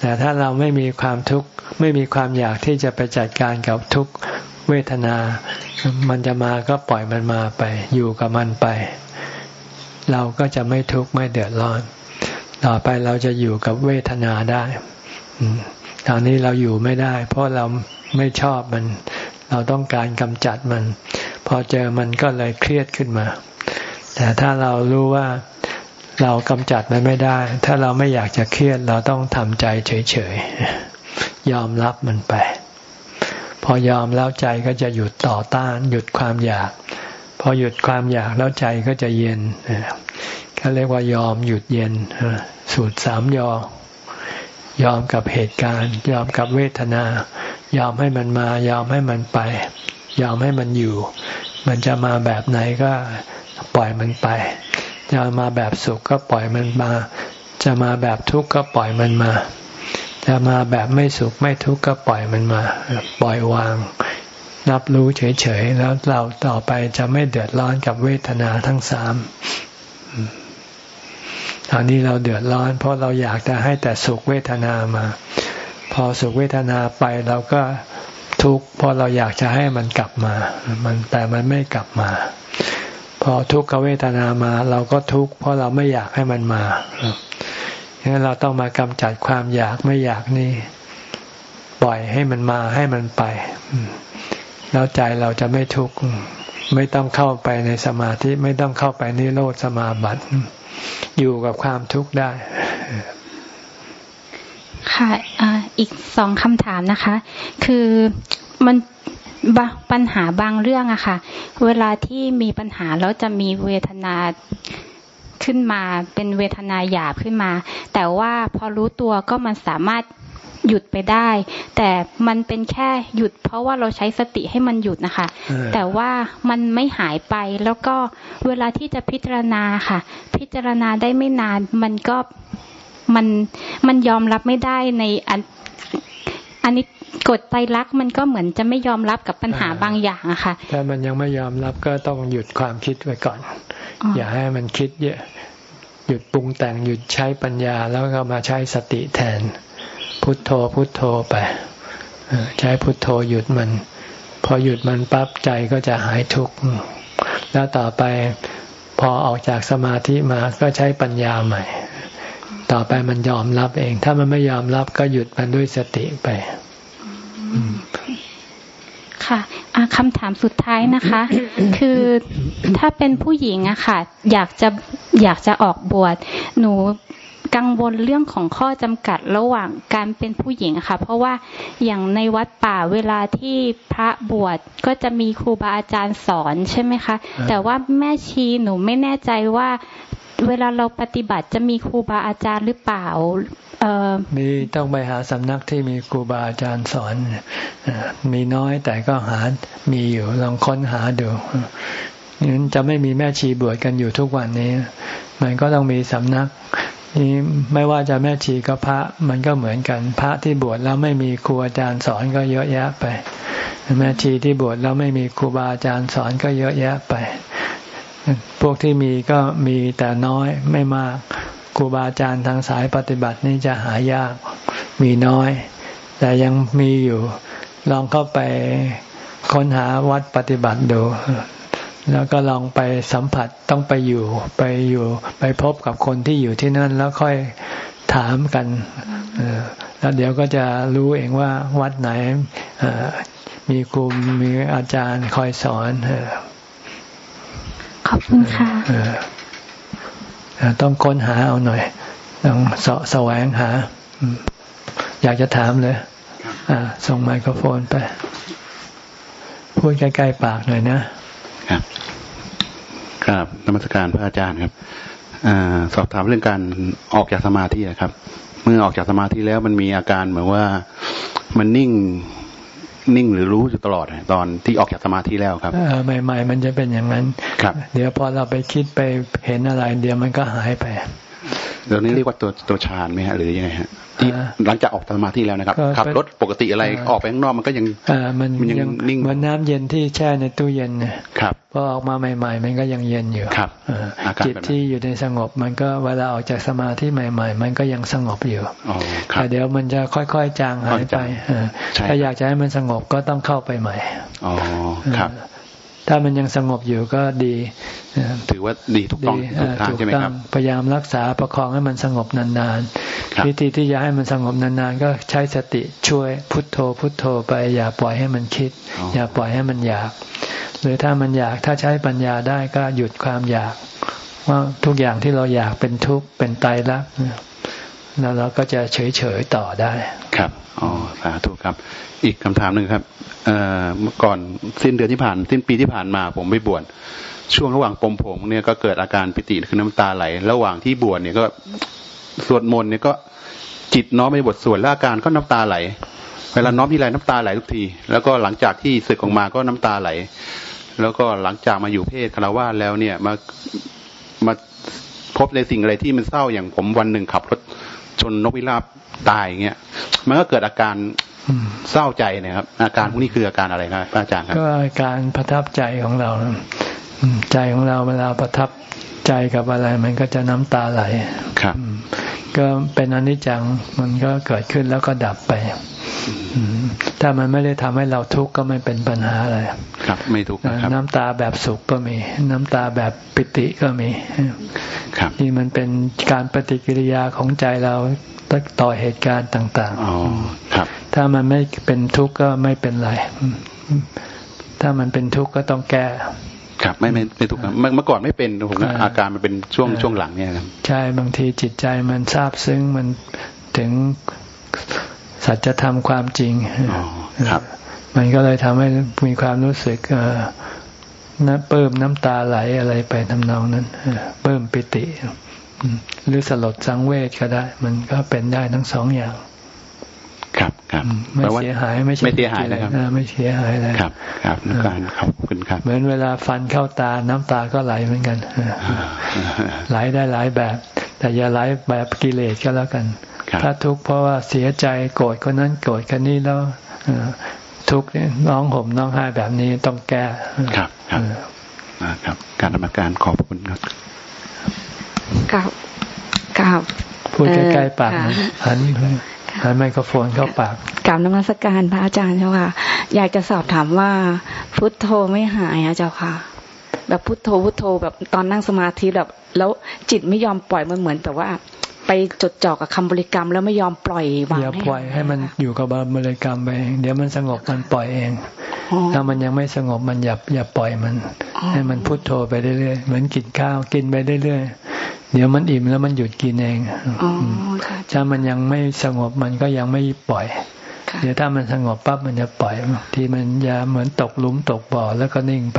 แต่ถ้าเราไม่มีความทุกข์ไม่มีความอยากที่จะไปจัดการกับทุกเวทนา มันจะมาก็ปล่อยมันมาไป อยู่กับมันไป เราก็จะไม่ทุกข์ไม่เดือดร้อน ต่อไปเราจะอยู่กับเวทนาได้ตอนนี้เราอยู่ไม่ได้ เพราะเราไม่ชอบมัน เราต้องการกำจัดมัน พอเจอมันก็เลยเครียดขึ้นมา แต่ถ้าเรารู้ว่าเรากำจัดมันไม่ได้ ถ้าเราไม่อยากจะเครียด เราต้องทำใจเฉยๆ ยอมรับมันไป พอยอมแล้วใจก็จะหยุดต่อต้าน หยุดความอยาก พอหยุดความอยากแล้วใจก็จะเย็นเขาเรียกว่ายอมหยุดเย็นสูตรสามยอ ยอมกับเหตุการณ์ ยอมกับเวทนา ยอมให้มันมายอมให้มันไป ยอมให้มันอยู่ มันจะมาแบบไหนก็ปล่อยมันไป จะมาแบบสุขก็ปล่อยมันมา จะมาแบบทุกข์ก็ปล่อยมันมา จะมาแบบไม่สุขไม่ทุกข์ก็ปล่อยมันมา ปล่อยวางรับรู้เฉยๆ แล้วเราต่อไปจะไม่เดือดร้อนกับเวทนาทั้งสามตอนนี้เราเดือดร้อน เพราะเราอยากจะให้แต่สุขเวทนามา พอสุขเวทนาไปเราก็ทุกข์เพราะเราอยากจะให้มันกลับมา มันแต่มันไม่กลับมา พอทุกขเวทนามา เราก็ทุกข์เพราะเราไม่อยากให้มันมาดังนั้นเราต้องมากำจัดความอยากไม่อยากนี่ปล่อยให้มันมาให้มันไปแล้วใจเราจะไม่ทุกข์ไม่ต้องเข้าไปในสมาธิไม่ต้องเข้าไปนิโรธสมาบัติอยู่กับความทุกข์ได้ ค่ะอีกสองคำถามนะคะ คือมันปัญหาบางเรื่องอะค่ะ เวลาที่มีปัญหาแล้วจะมีเวทนาขึ้นมาเป็นเวทนาหยาบขึ้นมา แต่ว่าพอรู้ตัวก็มันสามารถหยุดไปได้ แต่มันเป็นแค่หยุด เพราะว่าเราใช้สติให้มันหยุดนะคะ แต่ว่ามันไม่หายไปแล้วก็เวลาที่จะพิจารณาค่ะ พิจารณาได้ไม่นานมันก็ มันมันยอมรับไม่ได้ในอันอันนี้กดใจรักมันก็เหมือนจะไม่ยอมรับกับปัญหาบางอย่างอะค่ะถ้ามันยังไม่ยอมรับก็ต้องหยุดความคิดไว้ก่อน อย่าให้มันคิดเยอะหยุดปรุงแต่งหยุดใช้ปัญญาแล้วก็มาใช้สติแทน พุทโธพุทโธไปใช้พุทโธหยุดมัน พอหยุดมันปั๊บใจก็จะหายทุกข์แล้วต่อไปพอออกจากสมาธิมาก็ใช้ปัญญาใหม่ ต่อไปมันยอมรับเอง ถ้ามันไม่ยอมรับก็หยุดมันด้วยสติไปค่ะคำถามสุดท้ายนะคะ คือถ้าเป็นผู้หญิงอะค่ะ อยากจะอยากจะออกบวชหนูกังวลเรื่องของข้อจำกัดระหว่างการเป็นผู้หญิงค่ะ เพราะว่าอย่างในวัดป่าเวลาที่พระบวชก็จะมีครูบาอาจารย์สอนใช่ไหมคะ แต่ว่าแม่ชีหนูไม่แน่ใจว่า เวลาเราปฏิบัติจะมีครูบาอาจารย์หรือเปล่ามีต้องไปหาสำนักที่มีครูบาอาจารย์สอน มีน้อยแต่ก็หา มีอยู่ลองค้นหาดูนั้นจะไม่มีแม่ชีบวชกันอยู่ทุกวันนี้ มันก็ต้องมีสำนักนี่ไม่ว่าจะแม่ชีก็พระมันก็เหมือนกัน พระที่บวชแล้วไม่มีครูอาจารย์สอนก็เยอะแยะไป แม่ชีที่บวชแล้วไม่มีครูบาอาจารย์สอนก็เยอะแยะไป พวกที่มีก็มีแต่น้อยไม่มากครูบาอาจารย์ทางสายปฏิบัตินี่จะหายากมีน้อย แต่ยังมีอยู่ ลองเข้าไปค้นหาวัดปฏิบัติดูแล้วก็ลองไปสัมผัสต้องไปอยู่ไปอยู่ ไปพบกับคนที่อยู่ที่นั่นแล้วค่อยถามกันแล้วเดี๋ยวก็จะรู้เองว่าวัดไหนมีครูมีอาจารย์คอยสอน ขอบคุณค่ะต้องค้นหาเอาหน่อย ต้องเสาะแสวงหา อยากจะถามเลยส่งไมโครโฟนไป พูดใกล้ๆปากหน่อยนะ ครับครับนมัสการพระอาจารย์ครับอสอบถามเรื่องการออกจากสมาธิครับ เมื่อออกจากสมาธิแล้วมันมีอาการเหมือนว่ามันนิ่ง นิ่งหรือรู้อยู่ตลอดตอนที่ออกจากสมาธิแล้วครับใหม่ ๆ มันจะเป็นอย่างนั้น ครับ เดี๋ยวพอเราไปคิดไปเห็นอะไร เดี๋ยวมันก็หายไป เดี๋ยวนี้เรียกว่าตัวตัวฌานไหมฮะหรือยังไงฮะที่หลังจากออกสมาธิแล้วนะครับขับรถปกติอะไรออกไปข้างนอกมันก็ยังมันยังนิ่งเหมือนน้าเย็นที่แช่ในตู้เย็นครับพอออกมาใหม่ ๆ มันก็ยังเย็นอยู่ครับจิตที่อยู่ในสงบ มันก็เวลาออกจากสมาธิใหม่ ๆ มันก็ยังสงบอยู่แต่เดี๋ยวมันจะค่อยๆจางหายไปถ้าอยากจะให้มันสงบก็ต้องเข้าไปใหม่อ๋อครับ ถ้ามันยังสงบอยู่ก็ดี ถือว่าดีถูกต้องถูกทางใช่ไหมครับ พยายามรักษาประคองให้มันสงบนานๆ วิธีที่จะให้มันสงบนานๆ ก็ใช้สติช่วยพุทโธ พุทโธไป อย่าปล่อยให้มันคิด อย่าปล่อยให้มันอยาก หรือถ้ามันอยากถ้าใช้ปัญญาได้ก็หยุดความอยาก ว่าทุกอย่างที่เราอยากเป็นทุกข์เป็นไตรลักษณ์ แล้วเราก็จะเฉยๆต่อได้ครับอ๋อสาธุครับ อีกคำถามหนึ่งครับเมื่อก่อนสิ้นเดือนที่ผ่าน สิ้นปีที่ผ่านมาผมไปบวชช่วงระหว่างปมผมเนี่ยก็เกิดอาการปิติคือน้ำตาไหล ระหว่างที่บวชเนี่ยก็สวดมนต์เนี่ยก็จิตน้อมไปบทสวดแล้วอาการก็น้ำตาไหล เวลาน้อมที่ไรน้ำตาไหลทุกที แล้วก็หลังจากที่สึกออกมาก็น้ำตาไหล แล้วก็หลังจากมาอยู่เพศคารวะแล้วเนี่ยมามาพบในสิ่งอะไรที่มันเศร้าอย่างผมวันหนึ่งขับรถ จนนกพิราบตายเงี้ยมันก็เกิดอาการเศร้าใจนะครับ อาการพวกนี้คืออาการอะไรครับอาจารย์ครับก็อาการประทับใจของเรา ใจของเราเวลาประทับ ใจกับอะไร มันก็จะน้ำตาไหลครับก็เป็นอนิจจังมันก็เกิดขึ้นแล้วก็ดับไปถ้ามันไม่ได้ทำให้เราทุกข์ก็ไม่เป็นปัญหาอะไรครับ ไม่ทุกข์ครับ น้ำตาแบบสุขก็มี น้ำตาแบบปิติก็มีครับนี่มันเป็นการปฏิกิริยาของใจเราต่อเหตุการณ์ต่างๆอ๋อครับ ถ้ามันไม่เป็นทุกข์ก็ไม่เป็นไร ถ้ามันเป็นทุกข์ก็ต้องแก้ ครับไม่ไม่ไม่ถูกเมื่อก่อนไม่เป็นผมนะอาการมันเป็นช่วงช่วงหลังเนี่ยครับใช่บางทีจิตใจมันทราบซึ้งมันถึงสัจธรรมความจริงครับ มันก็เลยทำให้มีความรู้สึกน้ำเปิ่มน้ำตาไหลอะไรไปทำนองนั้นเปิ่มปิติหรือสลดสังเวชก็ได้ มันก็เป็นได้ทั้งสองอย่าง ครับครับไม่เสียหายไม่ไม่เสียหายนะครับไม่เสียหายเลยครับ ครับนักการขอบคุณครับ เหมือนเวลาฟันเข้าตาน้ำตาก็ไหลเหมือนกันไหลได้หลายแบบ แต่อย่าไหลแบบกิเลสก็แล้วกัน ถ้าทุกข์เพราะว่าเสียใจโกรธคนนั้นโกรธคนนี้แล้วทุกข์น้องห่มน้องไห้แบบนี้ต้องแก้ครับครับครับ การทำการขอบคุณครับกับกับพูดใกล้ๆปากหัน หันไมโครโฟนเข้าปากกราบนมัสการพระอาจารย์เจ้าค่ะ อยากจะสอบถามว่าพุทโธไม่หายอะเจ้าค่ะ แบบพุทโธพุทโธแบบตอนนั่งสมาธิแบบ แล้วจิตไม่ยอมปล่อยมันเหมือนแต่ว่า ไปจดจ่อกับคำบริกรรม แล้วไม่ยอมปล่อยวางอย่าปล่อยให้มันอยู่กับบริกรรมไปเดี๋ยวมันสงบมันปล่อยเองถ้ามันยังไม่สงบมันอย่าอย่าปล่อยมัน ให้มันพุทโธไปเรื่อยๆเหมือนกินข้าวกินไปเรื่อย เดี๋ยวมันอิ่มแล้วมันหยุดกินเองถ้ามันยังไม่สงบมันก็ยังไม่ปล่อย เดี๋ยวถ้ามันสงบปั๊บมันจะปล่อยที่มันจะเหมือนตกหลุมตกบ่อแล้วก็นิ่งไป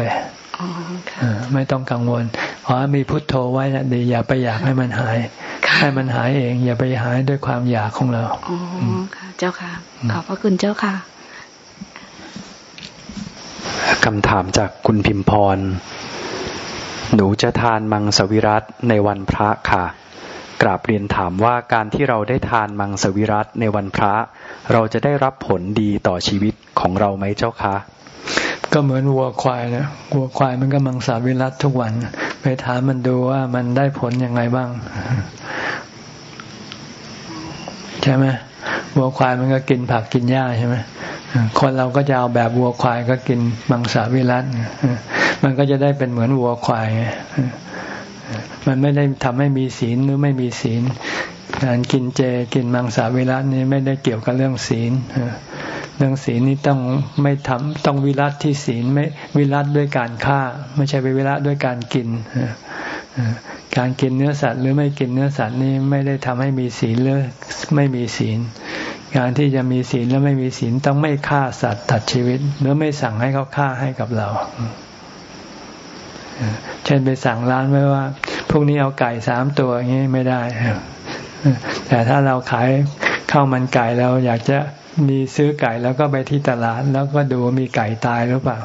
ไม่ต้องกังวลขอมีพุทโธไว้นะดีอย่าไปอยากให้มันหาย ให้มันหายเอง อย่าไปหายด้วยความอยากของเราอ๋อค่ะ เจ้าค่ะ ขอบพระคุณเจ้าค่ะคำถามจากคุณพิมพร หนูจะทานมังสวิรัตในวันพระค่ะ กราบเรียนถามว่าการที่เราได้ทานมังสวิรัตในวันพระ เราจะได้รับผลดีต่อชีวิตของเราไหมเจ้าคะ ก็เหมือนวัวควายนะวัวควายมันก็มังสวิรัตทุกวัน ไปถามมันดูว่ามันได้ผลยังไงบ้าง ใช่ไหม วัวควายมันก็กินผักกินหญ้าใช่ไหมคนเราก็จะเอาแบบวัวควายก็กินมังสวิรัตมันก็จะได้เป็นเหมือนวัวควาย มันไม่ได้ทำให้มีศีลหรือไม่มีศีล การกินเจกินมังสวิรัตนี่ไม่ได้เกี่ยวกับเรื่องศีลเรื่องศีลนี่ต้องไม่ทำต้องวิรัตที่ศีลไม่วิรัตด้วยการฆ่า ไม่ใช่ไปวิรัตด้วยการกิน การกินเนื้อสัตว์หรือไม่กินเนื้อสัตว์นี่ไม่ได้ทำให้มีศีลหรือไม่มีศีล การที่จะมีศีลแล้วไม่มีศีลต้องไม่ฆ่าสัตว์ตัดชีวิต หรือไม่สั่งให้เขาฆ่าให้กับเรา เช่นไปสั่งร้านไว้ว่าพวกนี้เอาไก่สามตัวอย่างนี้ไม่ได้แต่ถ้าเราขายข้าวมันไก่เราอยากจะมีซื้อไก่แล้วก็ไปที่ตลาด แล้วก็ดูมีไก่ตายหรือเปล่า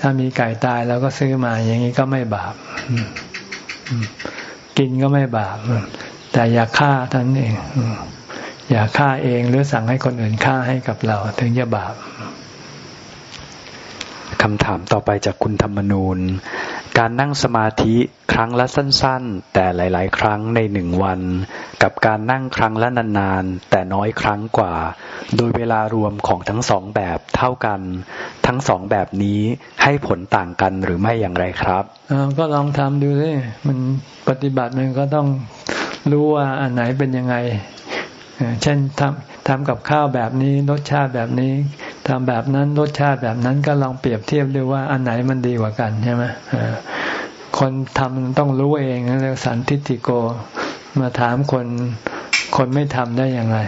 ถ้ามีไก่ตายเราก็ซื้อมาอย่างนี้ก็ไม่บาป กินก็ไม่บาป แต่อย่าฆ่าท่านเอง อย่าฆ่าเองหรือสั่งให้คนอื่นฆ่าให้กับเรา ถึงจะบาปคำถามต่อไปจากคุณธรรมนูน การนั่งสมาธิครั้งละสั้นๆ แต่หลาย ๆ ครั้งในหนึ่งวัน กับการนั่งครั้งละนานๆ แต่น้อยครั้งกว่า โดยเวลารวมของทั้งสองแบบเท่ากัน ทั้งสองแบบนี้ให้ผลต่างกันหรือไม่อย่างไรครับก็ลองทำดูสิมันปฏิบัติมันก็ต้องรู้ว่าอันไหนเป็นยังไงเช่นทำทำกับข้าวแบบนี้รสชาติแบบนี้ ทำแบบนั้นรสชาติแบบนั้นก็ลองเปรียบเทียบดูว่าอันไหนมันดีกว่ากันใช่ไหมคนทำต้องรู้เองเรียกสันทิติโก มาถามคนคนไม่ทำได้อย่างไร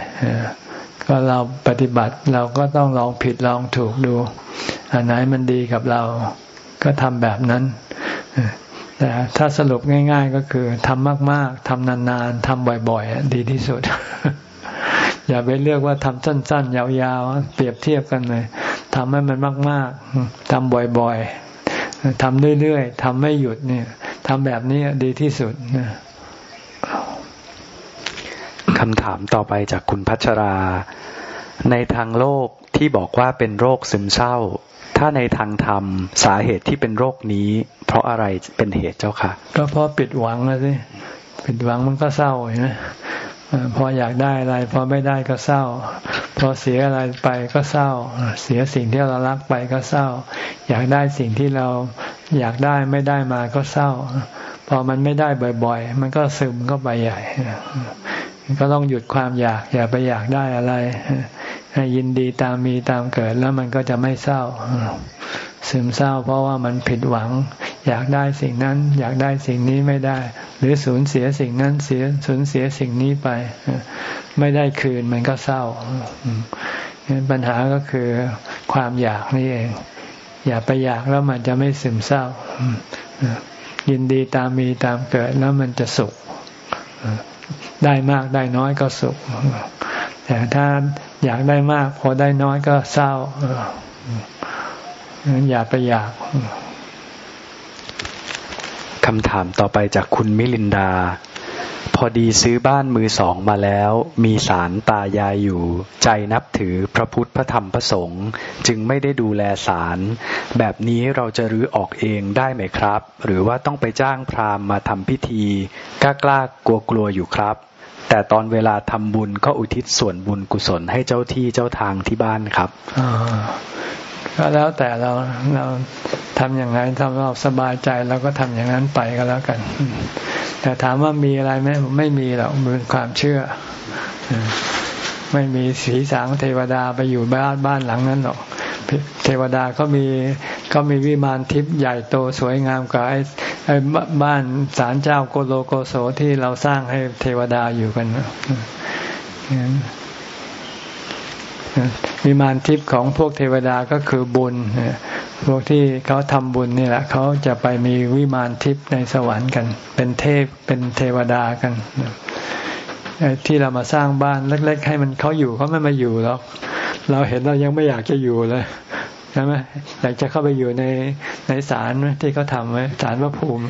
ก็เราปฏิบัติเราก็ต้องลองผิดลองถูกดู อันไหนมันดีกับเราก็ทำแบบนั้นแต่ถ้าสรุปง่าย ๆ ก็คือทำมาก ๆทำนานๆทำบ่อย ๆ ดีที่สุด อย่าไปเลือกว่าทำสั้น ๆ ยาวๆ เปรียบเทียบกันเลยทำให้มันมาก ๆทำบ่อยๆทำเรื่อยๆทำไม่หยุดเนี่ยทำแบบนี้ดีที่สุดคำถามต่อไปจากคุณพัชรา ในทางโลกที่บอกว่าเป็นโรคซึมเศร้า ถ้าในทางธรรมสาเหตุที่เป็นโรคนี้ เพราะอะไรเป็นเหตุเจ้าค่ะก็เพราะปิดหวังนะสิปิดหวังมันก็เศร้าเห็นไหม พออยากได้อะไร พอไม่ได้ก็เศร้า พอเสียอะไรไปก็เศร้า เสียสิ่งที่เรารักไปก็เศร้า อยากได้สิ่งที่เราอยากได้ไม่ได้มาก็เศร้า พอมันไม่ได้บ่อย ๆ มันก็ซึมก็ไปใหญ่ก็ต้องหยุดความอยาก อย่าไปอยากได้อะไรให้ยินดีตามมีตามเกิดแล้วมันก็จะไม่เศร้าซึมเศร้า เพราะว่ามันผิดหวัง อยากได้สิ่งนั้น อยากได้สิ่งนี้ไม่ได้ หรือสูญเสียสิ่งนั้นเสียสูญเสียสิ่งนี้ไป ไม่ได้คืนมันก็เศร้าปัญหาก็คือความอยากนี่เอง อย่าไปอยากแล้วมันจะไม่ซึมเศร้า ยินดีตามมีตามเกิดแล้วมันจะสุข ได้มากได้น้อยก็สุข แต่ถ้าอยากได้มาก พอได้น้อยก็เศร้าอย่าไปอยาก คำถามต่อไปจากคุณมิลินดา พอดีซื้อบ้านมือสองมาแล้ว มีสารตายายอยู่ ใจนับถือพระพุทธพระธรรมพระสงฆ์จึงไม่ได้ดูแลสารแบบนี้เราจะรื้อออกเองได้ไหมครับ หรือว่าต้องไปจ้างพราหมณ์มาทำพิธีกล้ากล้ากลัวกลัวอยู่ครับ แต่ตอนเวลาทำบุญก็อุทิศส่วนบุญกุศลให้เจ้าที่เจ้าทางที่บ้านครับ ก็แล้วแต่เราเราทำอย่างไรทำเราสบายใจเราก็ทำอย่างนั้นไปก็แล้วกัน แต่ถามว่ามีอะไรไหมไม่มีหรอกเป็นความเชื่อ ไม่มีสีสางเทวดาไปอยู่บ้านบ้านหลังนั้นหรอกเทวดาก็มีก็มีวิมานทิพย์ใหญ่โตสวยงามกว่าไอ้ไอ้บ้านศาลเจ้าโกโลโกโสที่เราสร้างให้เทวดาอยู่กัน วิมานทิพย์ของพวกเทวดาก็คือบุญพวกที่เขาทำบุญนี่แหละเขาจะไปมีวิมานทิพย์ในสวรรค์กัน เป็นเทพเป็นเทวดากันที่เรามาสร้างบ้านเล็ก ๆ ให้มันเขาอยู่เขาไม่มาอยู่หรอกเราเห็นเรายังไม่อยากจะอยู่เลยใช่ไหมอยากจะเข้าไปอยู่ในในศาลที่เขาทำไว้ศาลพระภูมิ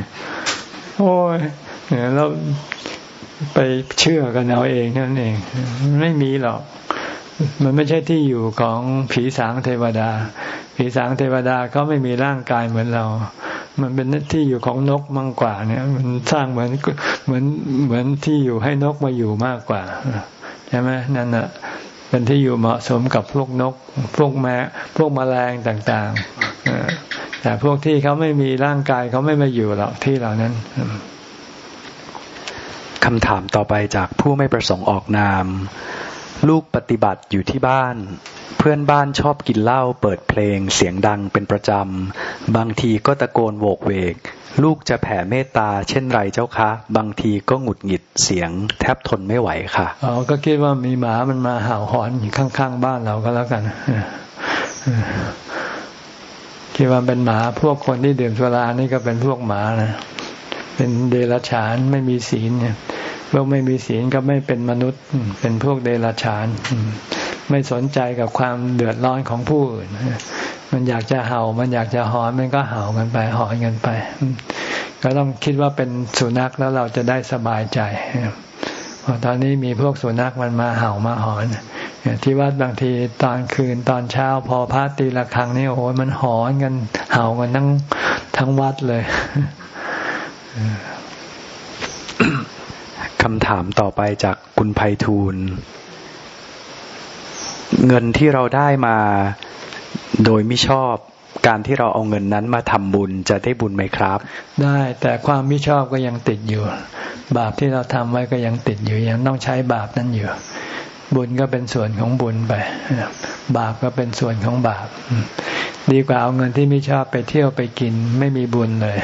โอ้ยเนี่ยเราไปเชื่อกันเอาเองนั่นเอง ไม่มีหรอก มันไม่ใช่ที่อยู่ของผีสางเทวดา ผีสางเทวดาเขาไม่มีร่างกายเหมือนเรา มันเป็นที่อยู่ของนกมากกว่าเนี่ย มันสร้างเหมือนเหมือนเหมือนที่อยู่ให้นกมาอยู่มากกว่าใช่ไหมนั่นน่ะเป็นที่อยู่เหมาะสมกับพวกนก พวกแมพวกแมลงต่างๆแต่พวกที่เขาไม่มีร่างกายเขาไม่มาอยู่หรอกที่เหล่านั้นคำถามต่อไปจากผู้ไม่ประสงค์ออกนาม ลูกปฏิบัติอยู่ที่บ้าน เพื่อนบ้านชอบกินเหล้าเปิดเพลงเสียงดังเป็นประจำ บางทีก็ตะโกนโวกเวก ลูกจะแผ่เมตตาเช่นไรเจ้าคะ บางทีก็หงุดหงิดเสียงแทบทนไม่ไหวค่ะอ๋อก็คิดว่ามีหมามันมาเห่าหอนอยู่ข้างๆบ้านเราก็แล้วกันคิดว่าเป็นหมาพวกคนที่ดื่มสุรานี่ก็เป็นพวกหมานะเป็นเดรัจฉานไม่มีศีลเนี่ย พวกไม่มีศีลก็ไม่เป็นมนุษย์ เป็นพวกเดรัจฉาน ไม่สนใจกับความเดือดร้อนของผู้อื่นมันอยากจะเห่า มันอยากจะหอน มันก็เห่ากันไป หอนกันไป ก็ต้องคิดว่าเป็นสุนัขแล้วเราจะได้สบายใจพอตอนนี้มีพวกสุนัขมันมาเห่ามาหอน ที่วัดบางทีตอนคืนตอนเช้า พอพระตีละครั้งนี่โอ้ยมันหอนกันเห่ากันทั้งทั้งวัดเลย คำถามต่อไปจากคุณไพฑูรย์เงินที่เราได้มาโดยไม่ชอบการที่เราเอาเงินนั้นมาทำบุญจะได้บุญไหมครับ ได้แต่ความไม่ชอบก็ยังติดอยู่ บาปที่เราทำไว้ก็ยังติดอยู่ยังต้องใช้บาปนั้นอยู่ บุญก็เป็นส่วนของบุญไปบาปก็เป็นส่วนของบาป ดีกว่าเอาเงินที่ไม่ชอบไปเที่ยวไปกินไม่มีบุญเลย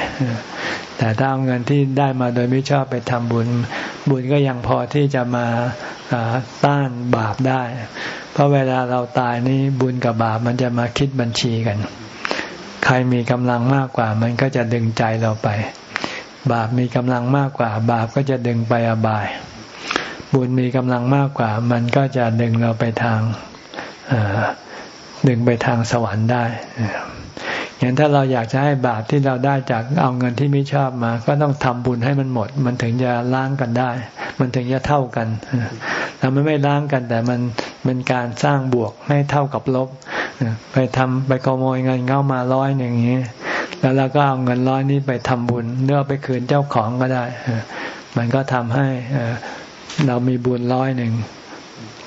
แต่ถ้าเอาเงินที่ได้มาโดยไม่ชอบไปทำบุญ บุญก็ยังพอที่จะมาต้านบาปได้ เพราะเวลาเราตายนี่บุญกับบาปมันจะมาคิดบัญชีกัน ใครมีกำลังมากกว่า มันก็จะดึงใจเราไป บาปมีกำลังมากกว่า บาปก็จะดึงไปอบาย บุญมีกำลังมากกว่า มันก็จะดึงเราไปทางดึงไปทางสวรรค์ได้อย่างถ้าเราอยากจะให้บาปที่เราได้จากเอาเงินที่ไม่ชอบมา ก็ต้องทำบุญให้มันหมด มันถึงจะล้างกันได้ มันถึงจะเท่ากันแต่มันไม่ล้างกัน แต่มันเป็นการสร้างบวกให้เท่ากับลบไปทำไปขโมยเงินเข้ามาร้อยอย่างนี้แล้วเราก็เอาเงินร้อยนี้ไปทำบุญเนื้อไปคืนเจ้าของก็ได้มันก็ทำให้ เรามีบุญร้อยหนึ่ง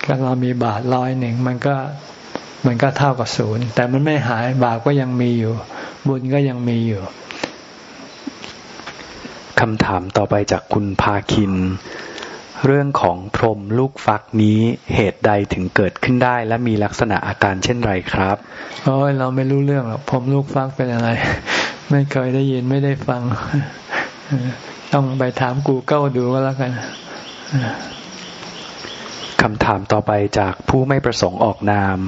ก็เรามีบาทร้อยหนึ่งมันก็มันก็เท่ากับศูนย์แต่มันไม่หายบาปก็ยังมีอยู่ บุญก็ยังมีอยู่คำถามต่อไปจากคุณพาคิน เรื่องของพรมลูกฟักนี้เหตุใดถึงเกิดขึ้นได้ และมีลักษณะอาการเช่นไรครับโอ้ยเราไม่รู้เรื่องหรอกพรมลูกฟักเป็นอะไร ไม่เคยได้ยินไม่ได้ฟัง ต้องไปถามกูเก้าดูก็แล้วกัน คำถามต่อไปจากผู้ไม่ประสงค์ออกนาม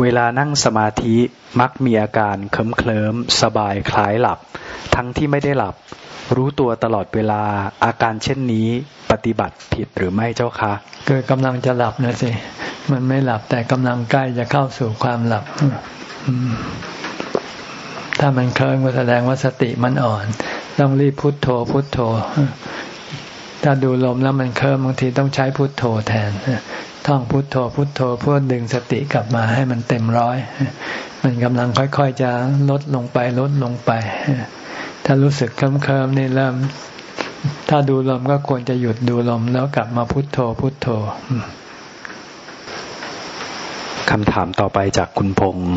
เวลานั่งสมาธิมักมีอาการเคลิ้มเคลิ้มสบายคล้ายหลับ ทั้งที่ไม่ได้หลับ รู้ตัวตลอดเวลาอาการเช่นนี้ปฏิบัติผิดหรือไม่เจ้าคะเกิดกำลังจะหลับนะสิ มันไม่หลับแต่กำลังใกล้จะเข้าสู่ความหลับ ถ้ามันเคลิ้มก็แสดงว่าสติมันอ่อน ต้องรีบพุโทโธพุโทโธ ถ้าดูลมแล้วมันเคลิ้มบางทีต้องใช้พุทโธแทนท่องพุทโธพุทโธเพื่อดึงสติกลับมาให้มันเต็มร้อยมันกำลังค่อย ๆ จะลดลงไปลดลงไป ถ้ารู้สึกเคลิ้มๆนี่เริ่ม ถ้าดูลมก็ควรจะหยุดดูลมแล้วกลับมาพุทโธพุทโธคำถามต่อไปจากคุณพงษ์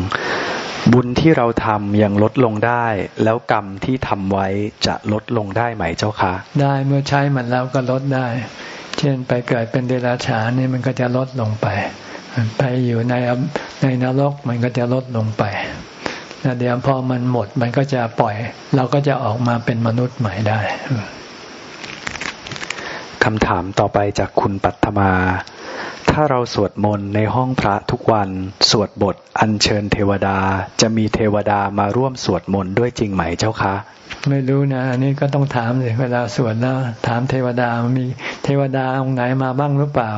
บุญที่เราทำยังลดลงได้ แล้วกรรมที่ทำไว้จะลดลงได้ไหมเจ้าคะ ได้เมื่อใช้มันแล้วก็ลดได้ เช่นไปเกิดเป็นเดรัจฉานนี่มันก็จะลดลงไป ไปอยู่ในในนรกมันก็จะลดลงไปแล้วเดี๋ยวพอมันหมดมันก็จะปล่อย เราก็จะออกมาเป็นมนุษย์ใหม่ได้คำถามต่อไปจากคุณปัตมา ถ้าเราสวดมนต์ในห้องพระทุกวันสวดบทอัญเชิญเทวดาจะมีเทวดามาร่วมสวดมนต์ด้วยจริงไหมเจ้าคะ ไม่รู้นะ อันนี้ก็ต้องถามเลยเวลาสวดแล้วถามเทวดามีเทวดาองค์ไหนมาบ้างหรือเปล่า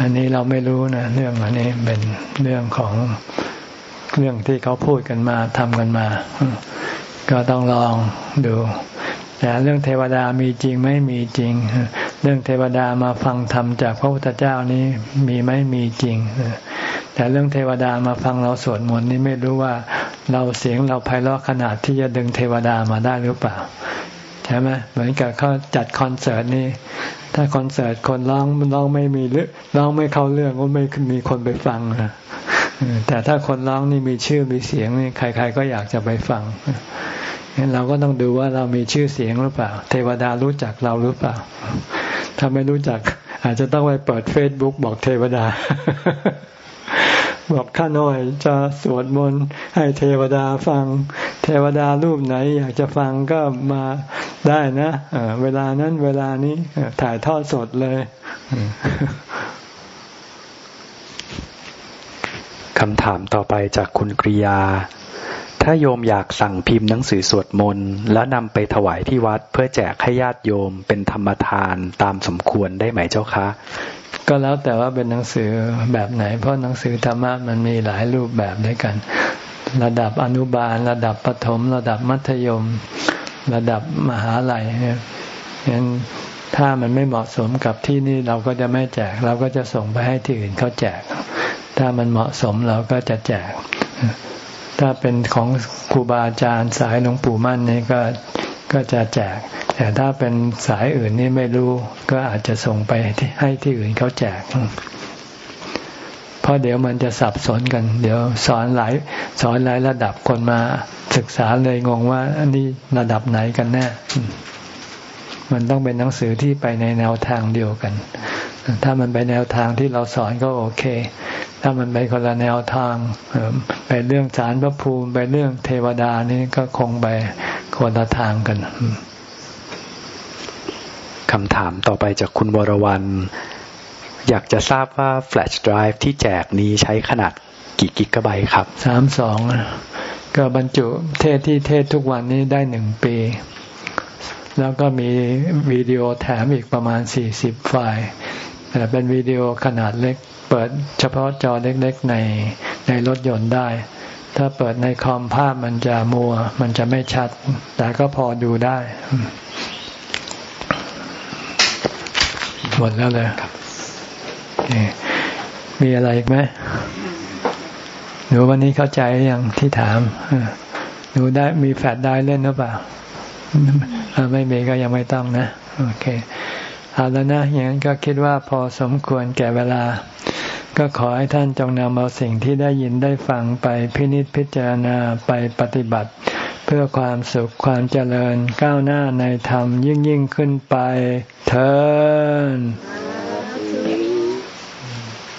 อันนี้เราไม่รู้นะเรื่องอันนี้เป็นเรื่องของเรื่องที่เขาพูดกันมาทำกันมา ก็ต้องลองดู แต่เรื่องเทวดามีจริงไม่มีจริง เรื่องเทวดามาฟังธรรมจากพระพุทธเจ้านี้มีไหมมีจริง แต่เรื่องเทวดามาฟังเราสวดมนต์นี่ไม่รู้ว่าเราเสียงเราไพเราะขนาดที่จะดึงเทวดามาได้หรือเปล่าใช่ไหมเหมือนกับเขาจัดคอนเสิร์ตนี่ถ้าคอนเสิร์ตคนร้องร้องไม่มีเรื่อร้องไม่เข้าเรื่องก็ไม่มีคนไปฟังนะแต่ถ้าคนร้องนี่มีชื่อมีเสียงนี่ใคร ๆ ก็อยากจะไปฟัง งั้นเราก็ต้องดูว่าเรามีชื่อเสียงหรือเปล่า เทวดารู้จักเราหรือเปล่า ถ้าไม่รู้จัก อาจจะต้องไปเปิดเฟซบุ๊กบอกเทวดา บอกข้าน้อยจะสวดมนต์ให้เทวดาฟัง เทวดารูปไหน อยากจะฟังก็มาได้นะเวลานั้นเวลานี้ถ่ายทอดสดเลยคำถามต่อไปจากคุณกริยา ถ้าโยมอยากสั่งพิมพ์หนังสือสวดมนต์แล้วนำไปถวายที่วัดเพื่อแจกให้ญาติโยมเป็นธรรมทานตามสมควรได้ไหมเจ้าคะ ก็แล้วแต่ว่าเป็นหนังสือแบบไหน เพราะหนังสือธรรมะมันมีหลายรูปแบบด้วยกัน ระดับอนุบาล ระดับประถม ระดับมัธยม ระดับมหาลัยเนี่ยงั้นถ้ามันไม่เหมาะสมกับที่นี่เราก็จะไม่แจก เราก็จะส่งไปให้ที่อื่นเขาแจก ถ้ามันเหมาะสมเราก็จะแจก ถ้าเป็นของครูบาอาจารย์สายหลวงปู่มั่นนี่ก็ก็จะแจก แต่ถ้าเป็นสายอื่นนี่ไม่รู้ ก็อาจจะส่งไปให้ที่อื่นเขาแจก เพราะเดี๋ยวมันจะสับสนกัน เดี๋ยวสอนหลายสอนหลายระดับคนมาศึกษาเลยงงว่าอันนี้ระดับไหนกันแน่ มันต้องเป็นหนังสือที่ไปในแนวทางเดียวกัน ถ้ามันไปแนวทางที่เราสอนก็โอเค ถ้ามันไปคนละแนวทางไปเรื่องสารพระภูมิไปเรื่องเทวดานี่ก็คงไปคนละทางกันคำถามต่อไปจากคุณวรวรรณอยากจะทราบว่าแฟลชไดรฟ์ที่แจกนี้ใช้ขนาดกี่กิกะไบต์ครับสามสองก็บรรจุเทศที่เทศทุกวันนี้ได้หนึ่งปี แล้วก็มีวิดีโอแถมอีกประมาณสี่สิบไฟล์แต่เป็นวิดีโอขนาดเล็ก เปิดเฉพาะจอเล็กๆในในรถยนต์ได้ ถ้าเปิดในคอมภาพมันจะมัว มันจะไม่ชัด แต่ก็พอดูได้ หมดแล้วเลยมีอะไรอีกไหมหนูวันนี้เข้าใจยังที่ถามหนูได้มีแฟดได้เล่นหรือเปล่า ไม่มีก็ยังไม่ต้องนะ โอเค เอาแล้วนะ อย่างนั้นก็คิดว่าพอสมควรแก่เวลา ก็ขอให้ท่านจงนำเอาสิ่งที่ได้ยินได้ฟังไปพินิจพิจารณาไปปฏิบัติ เพื่อความสุขความเจริญก้าวหน้าในธรรมยิ่งยิ่งขึ้นไปเถิด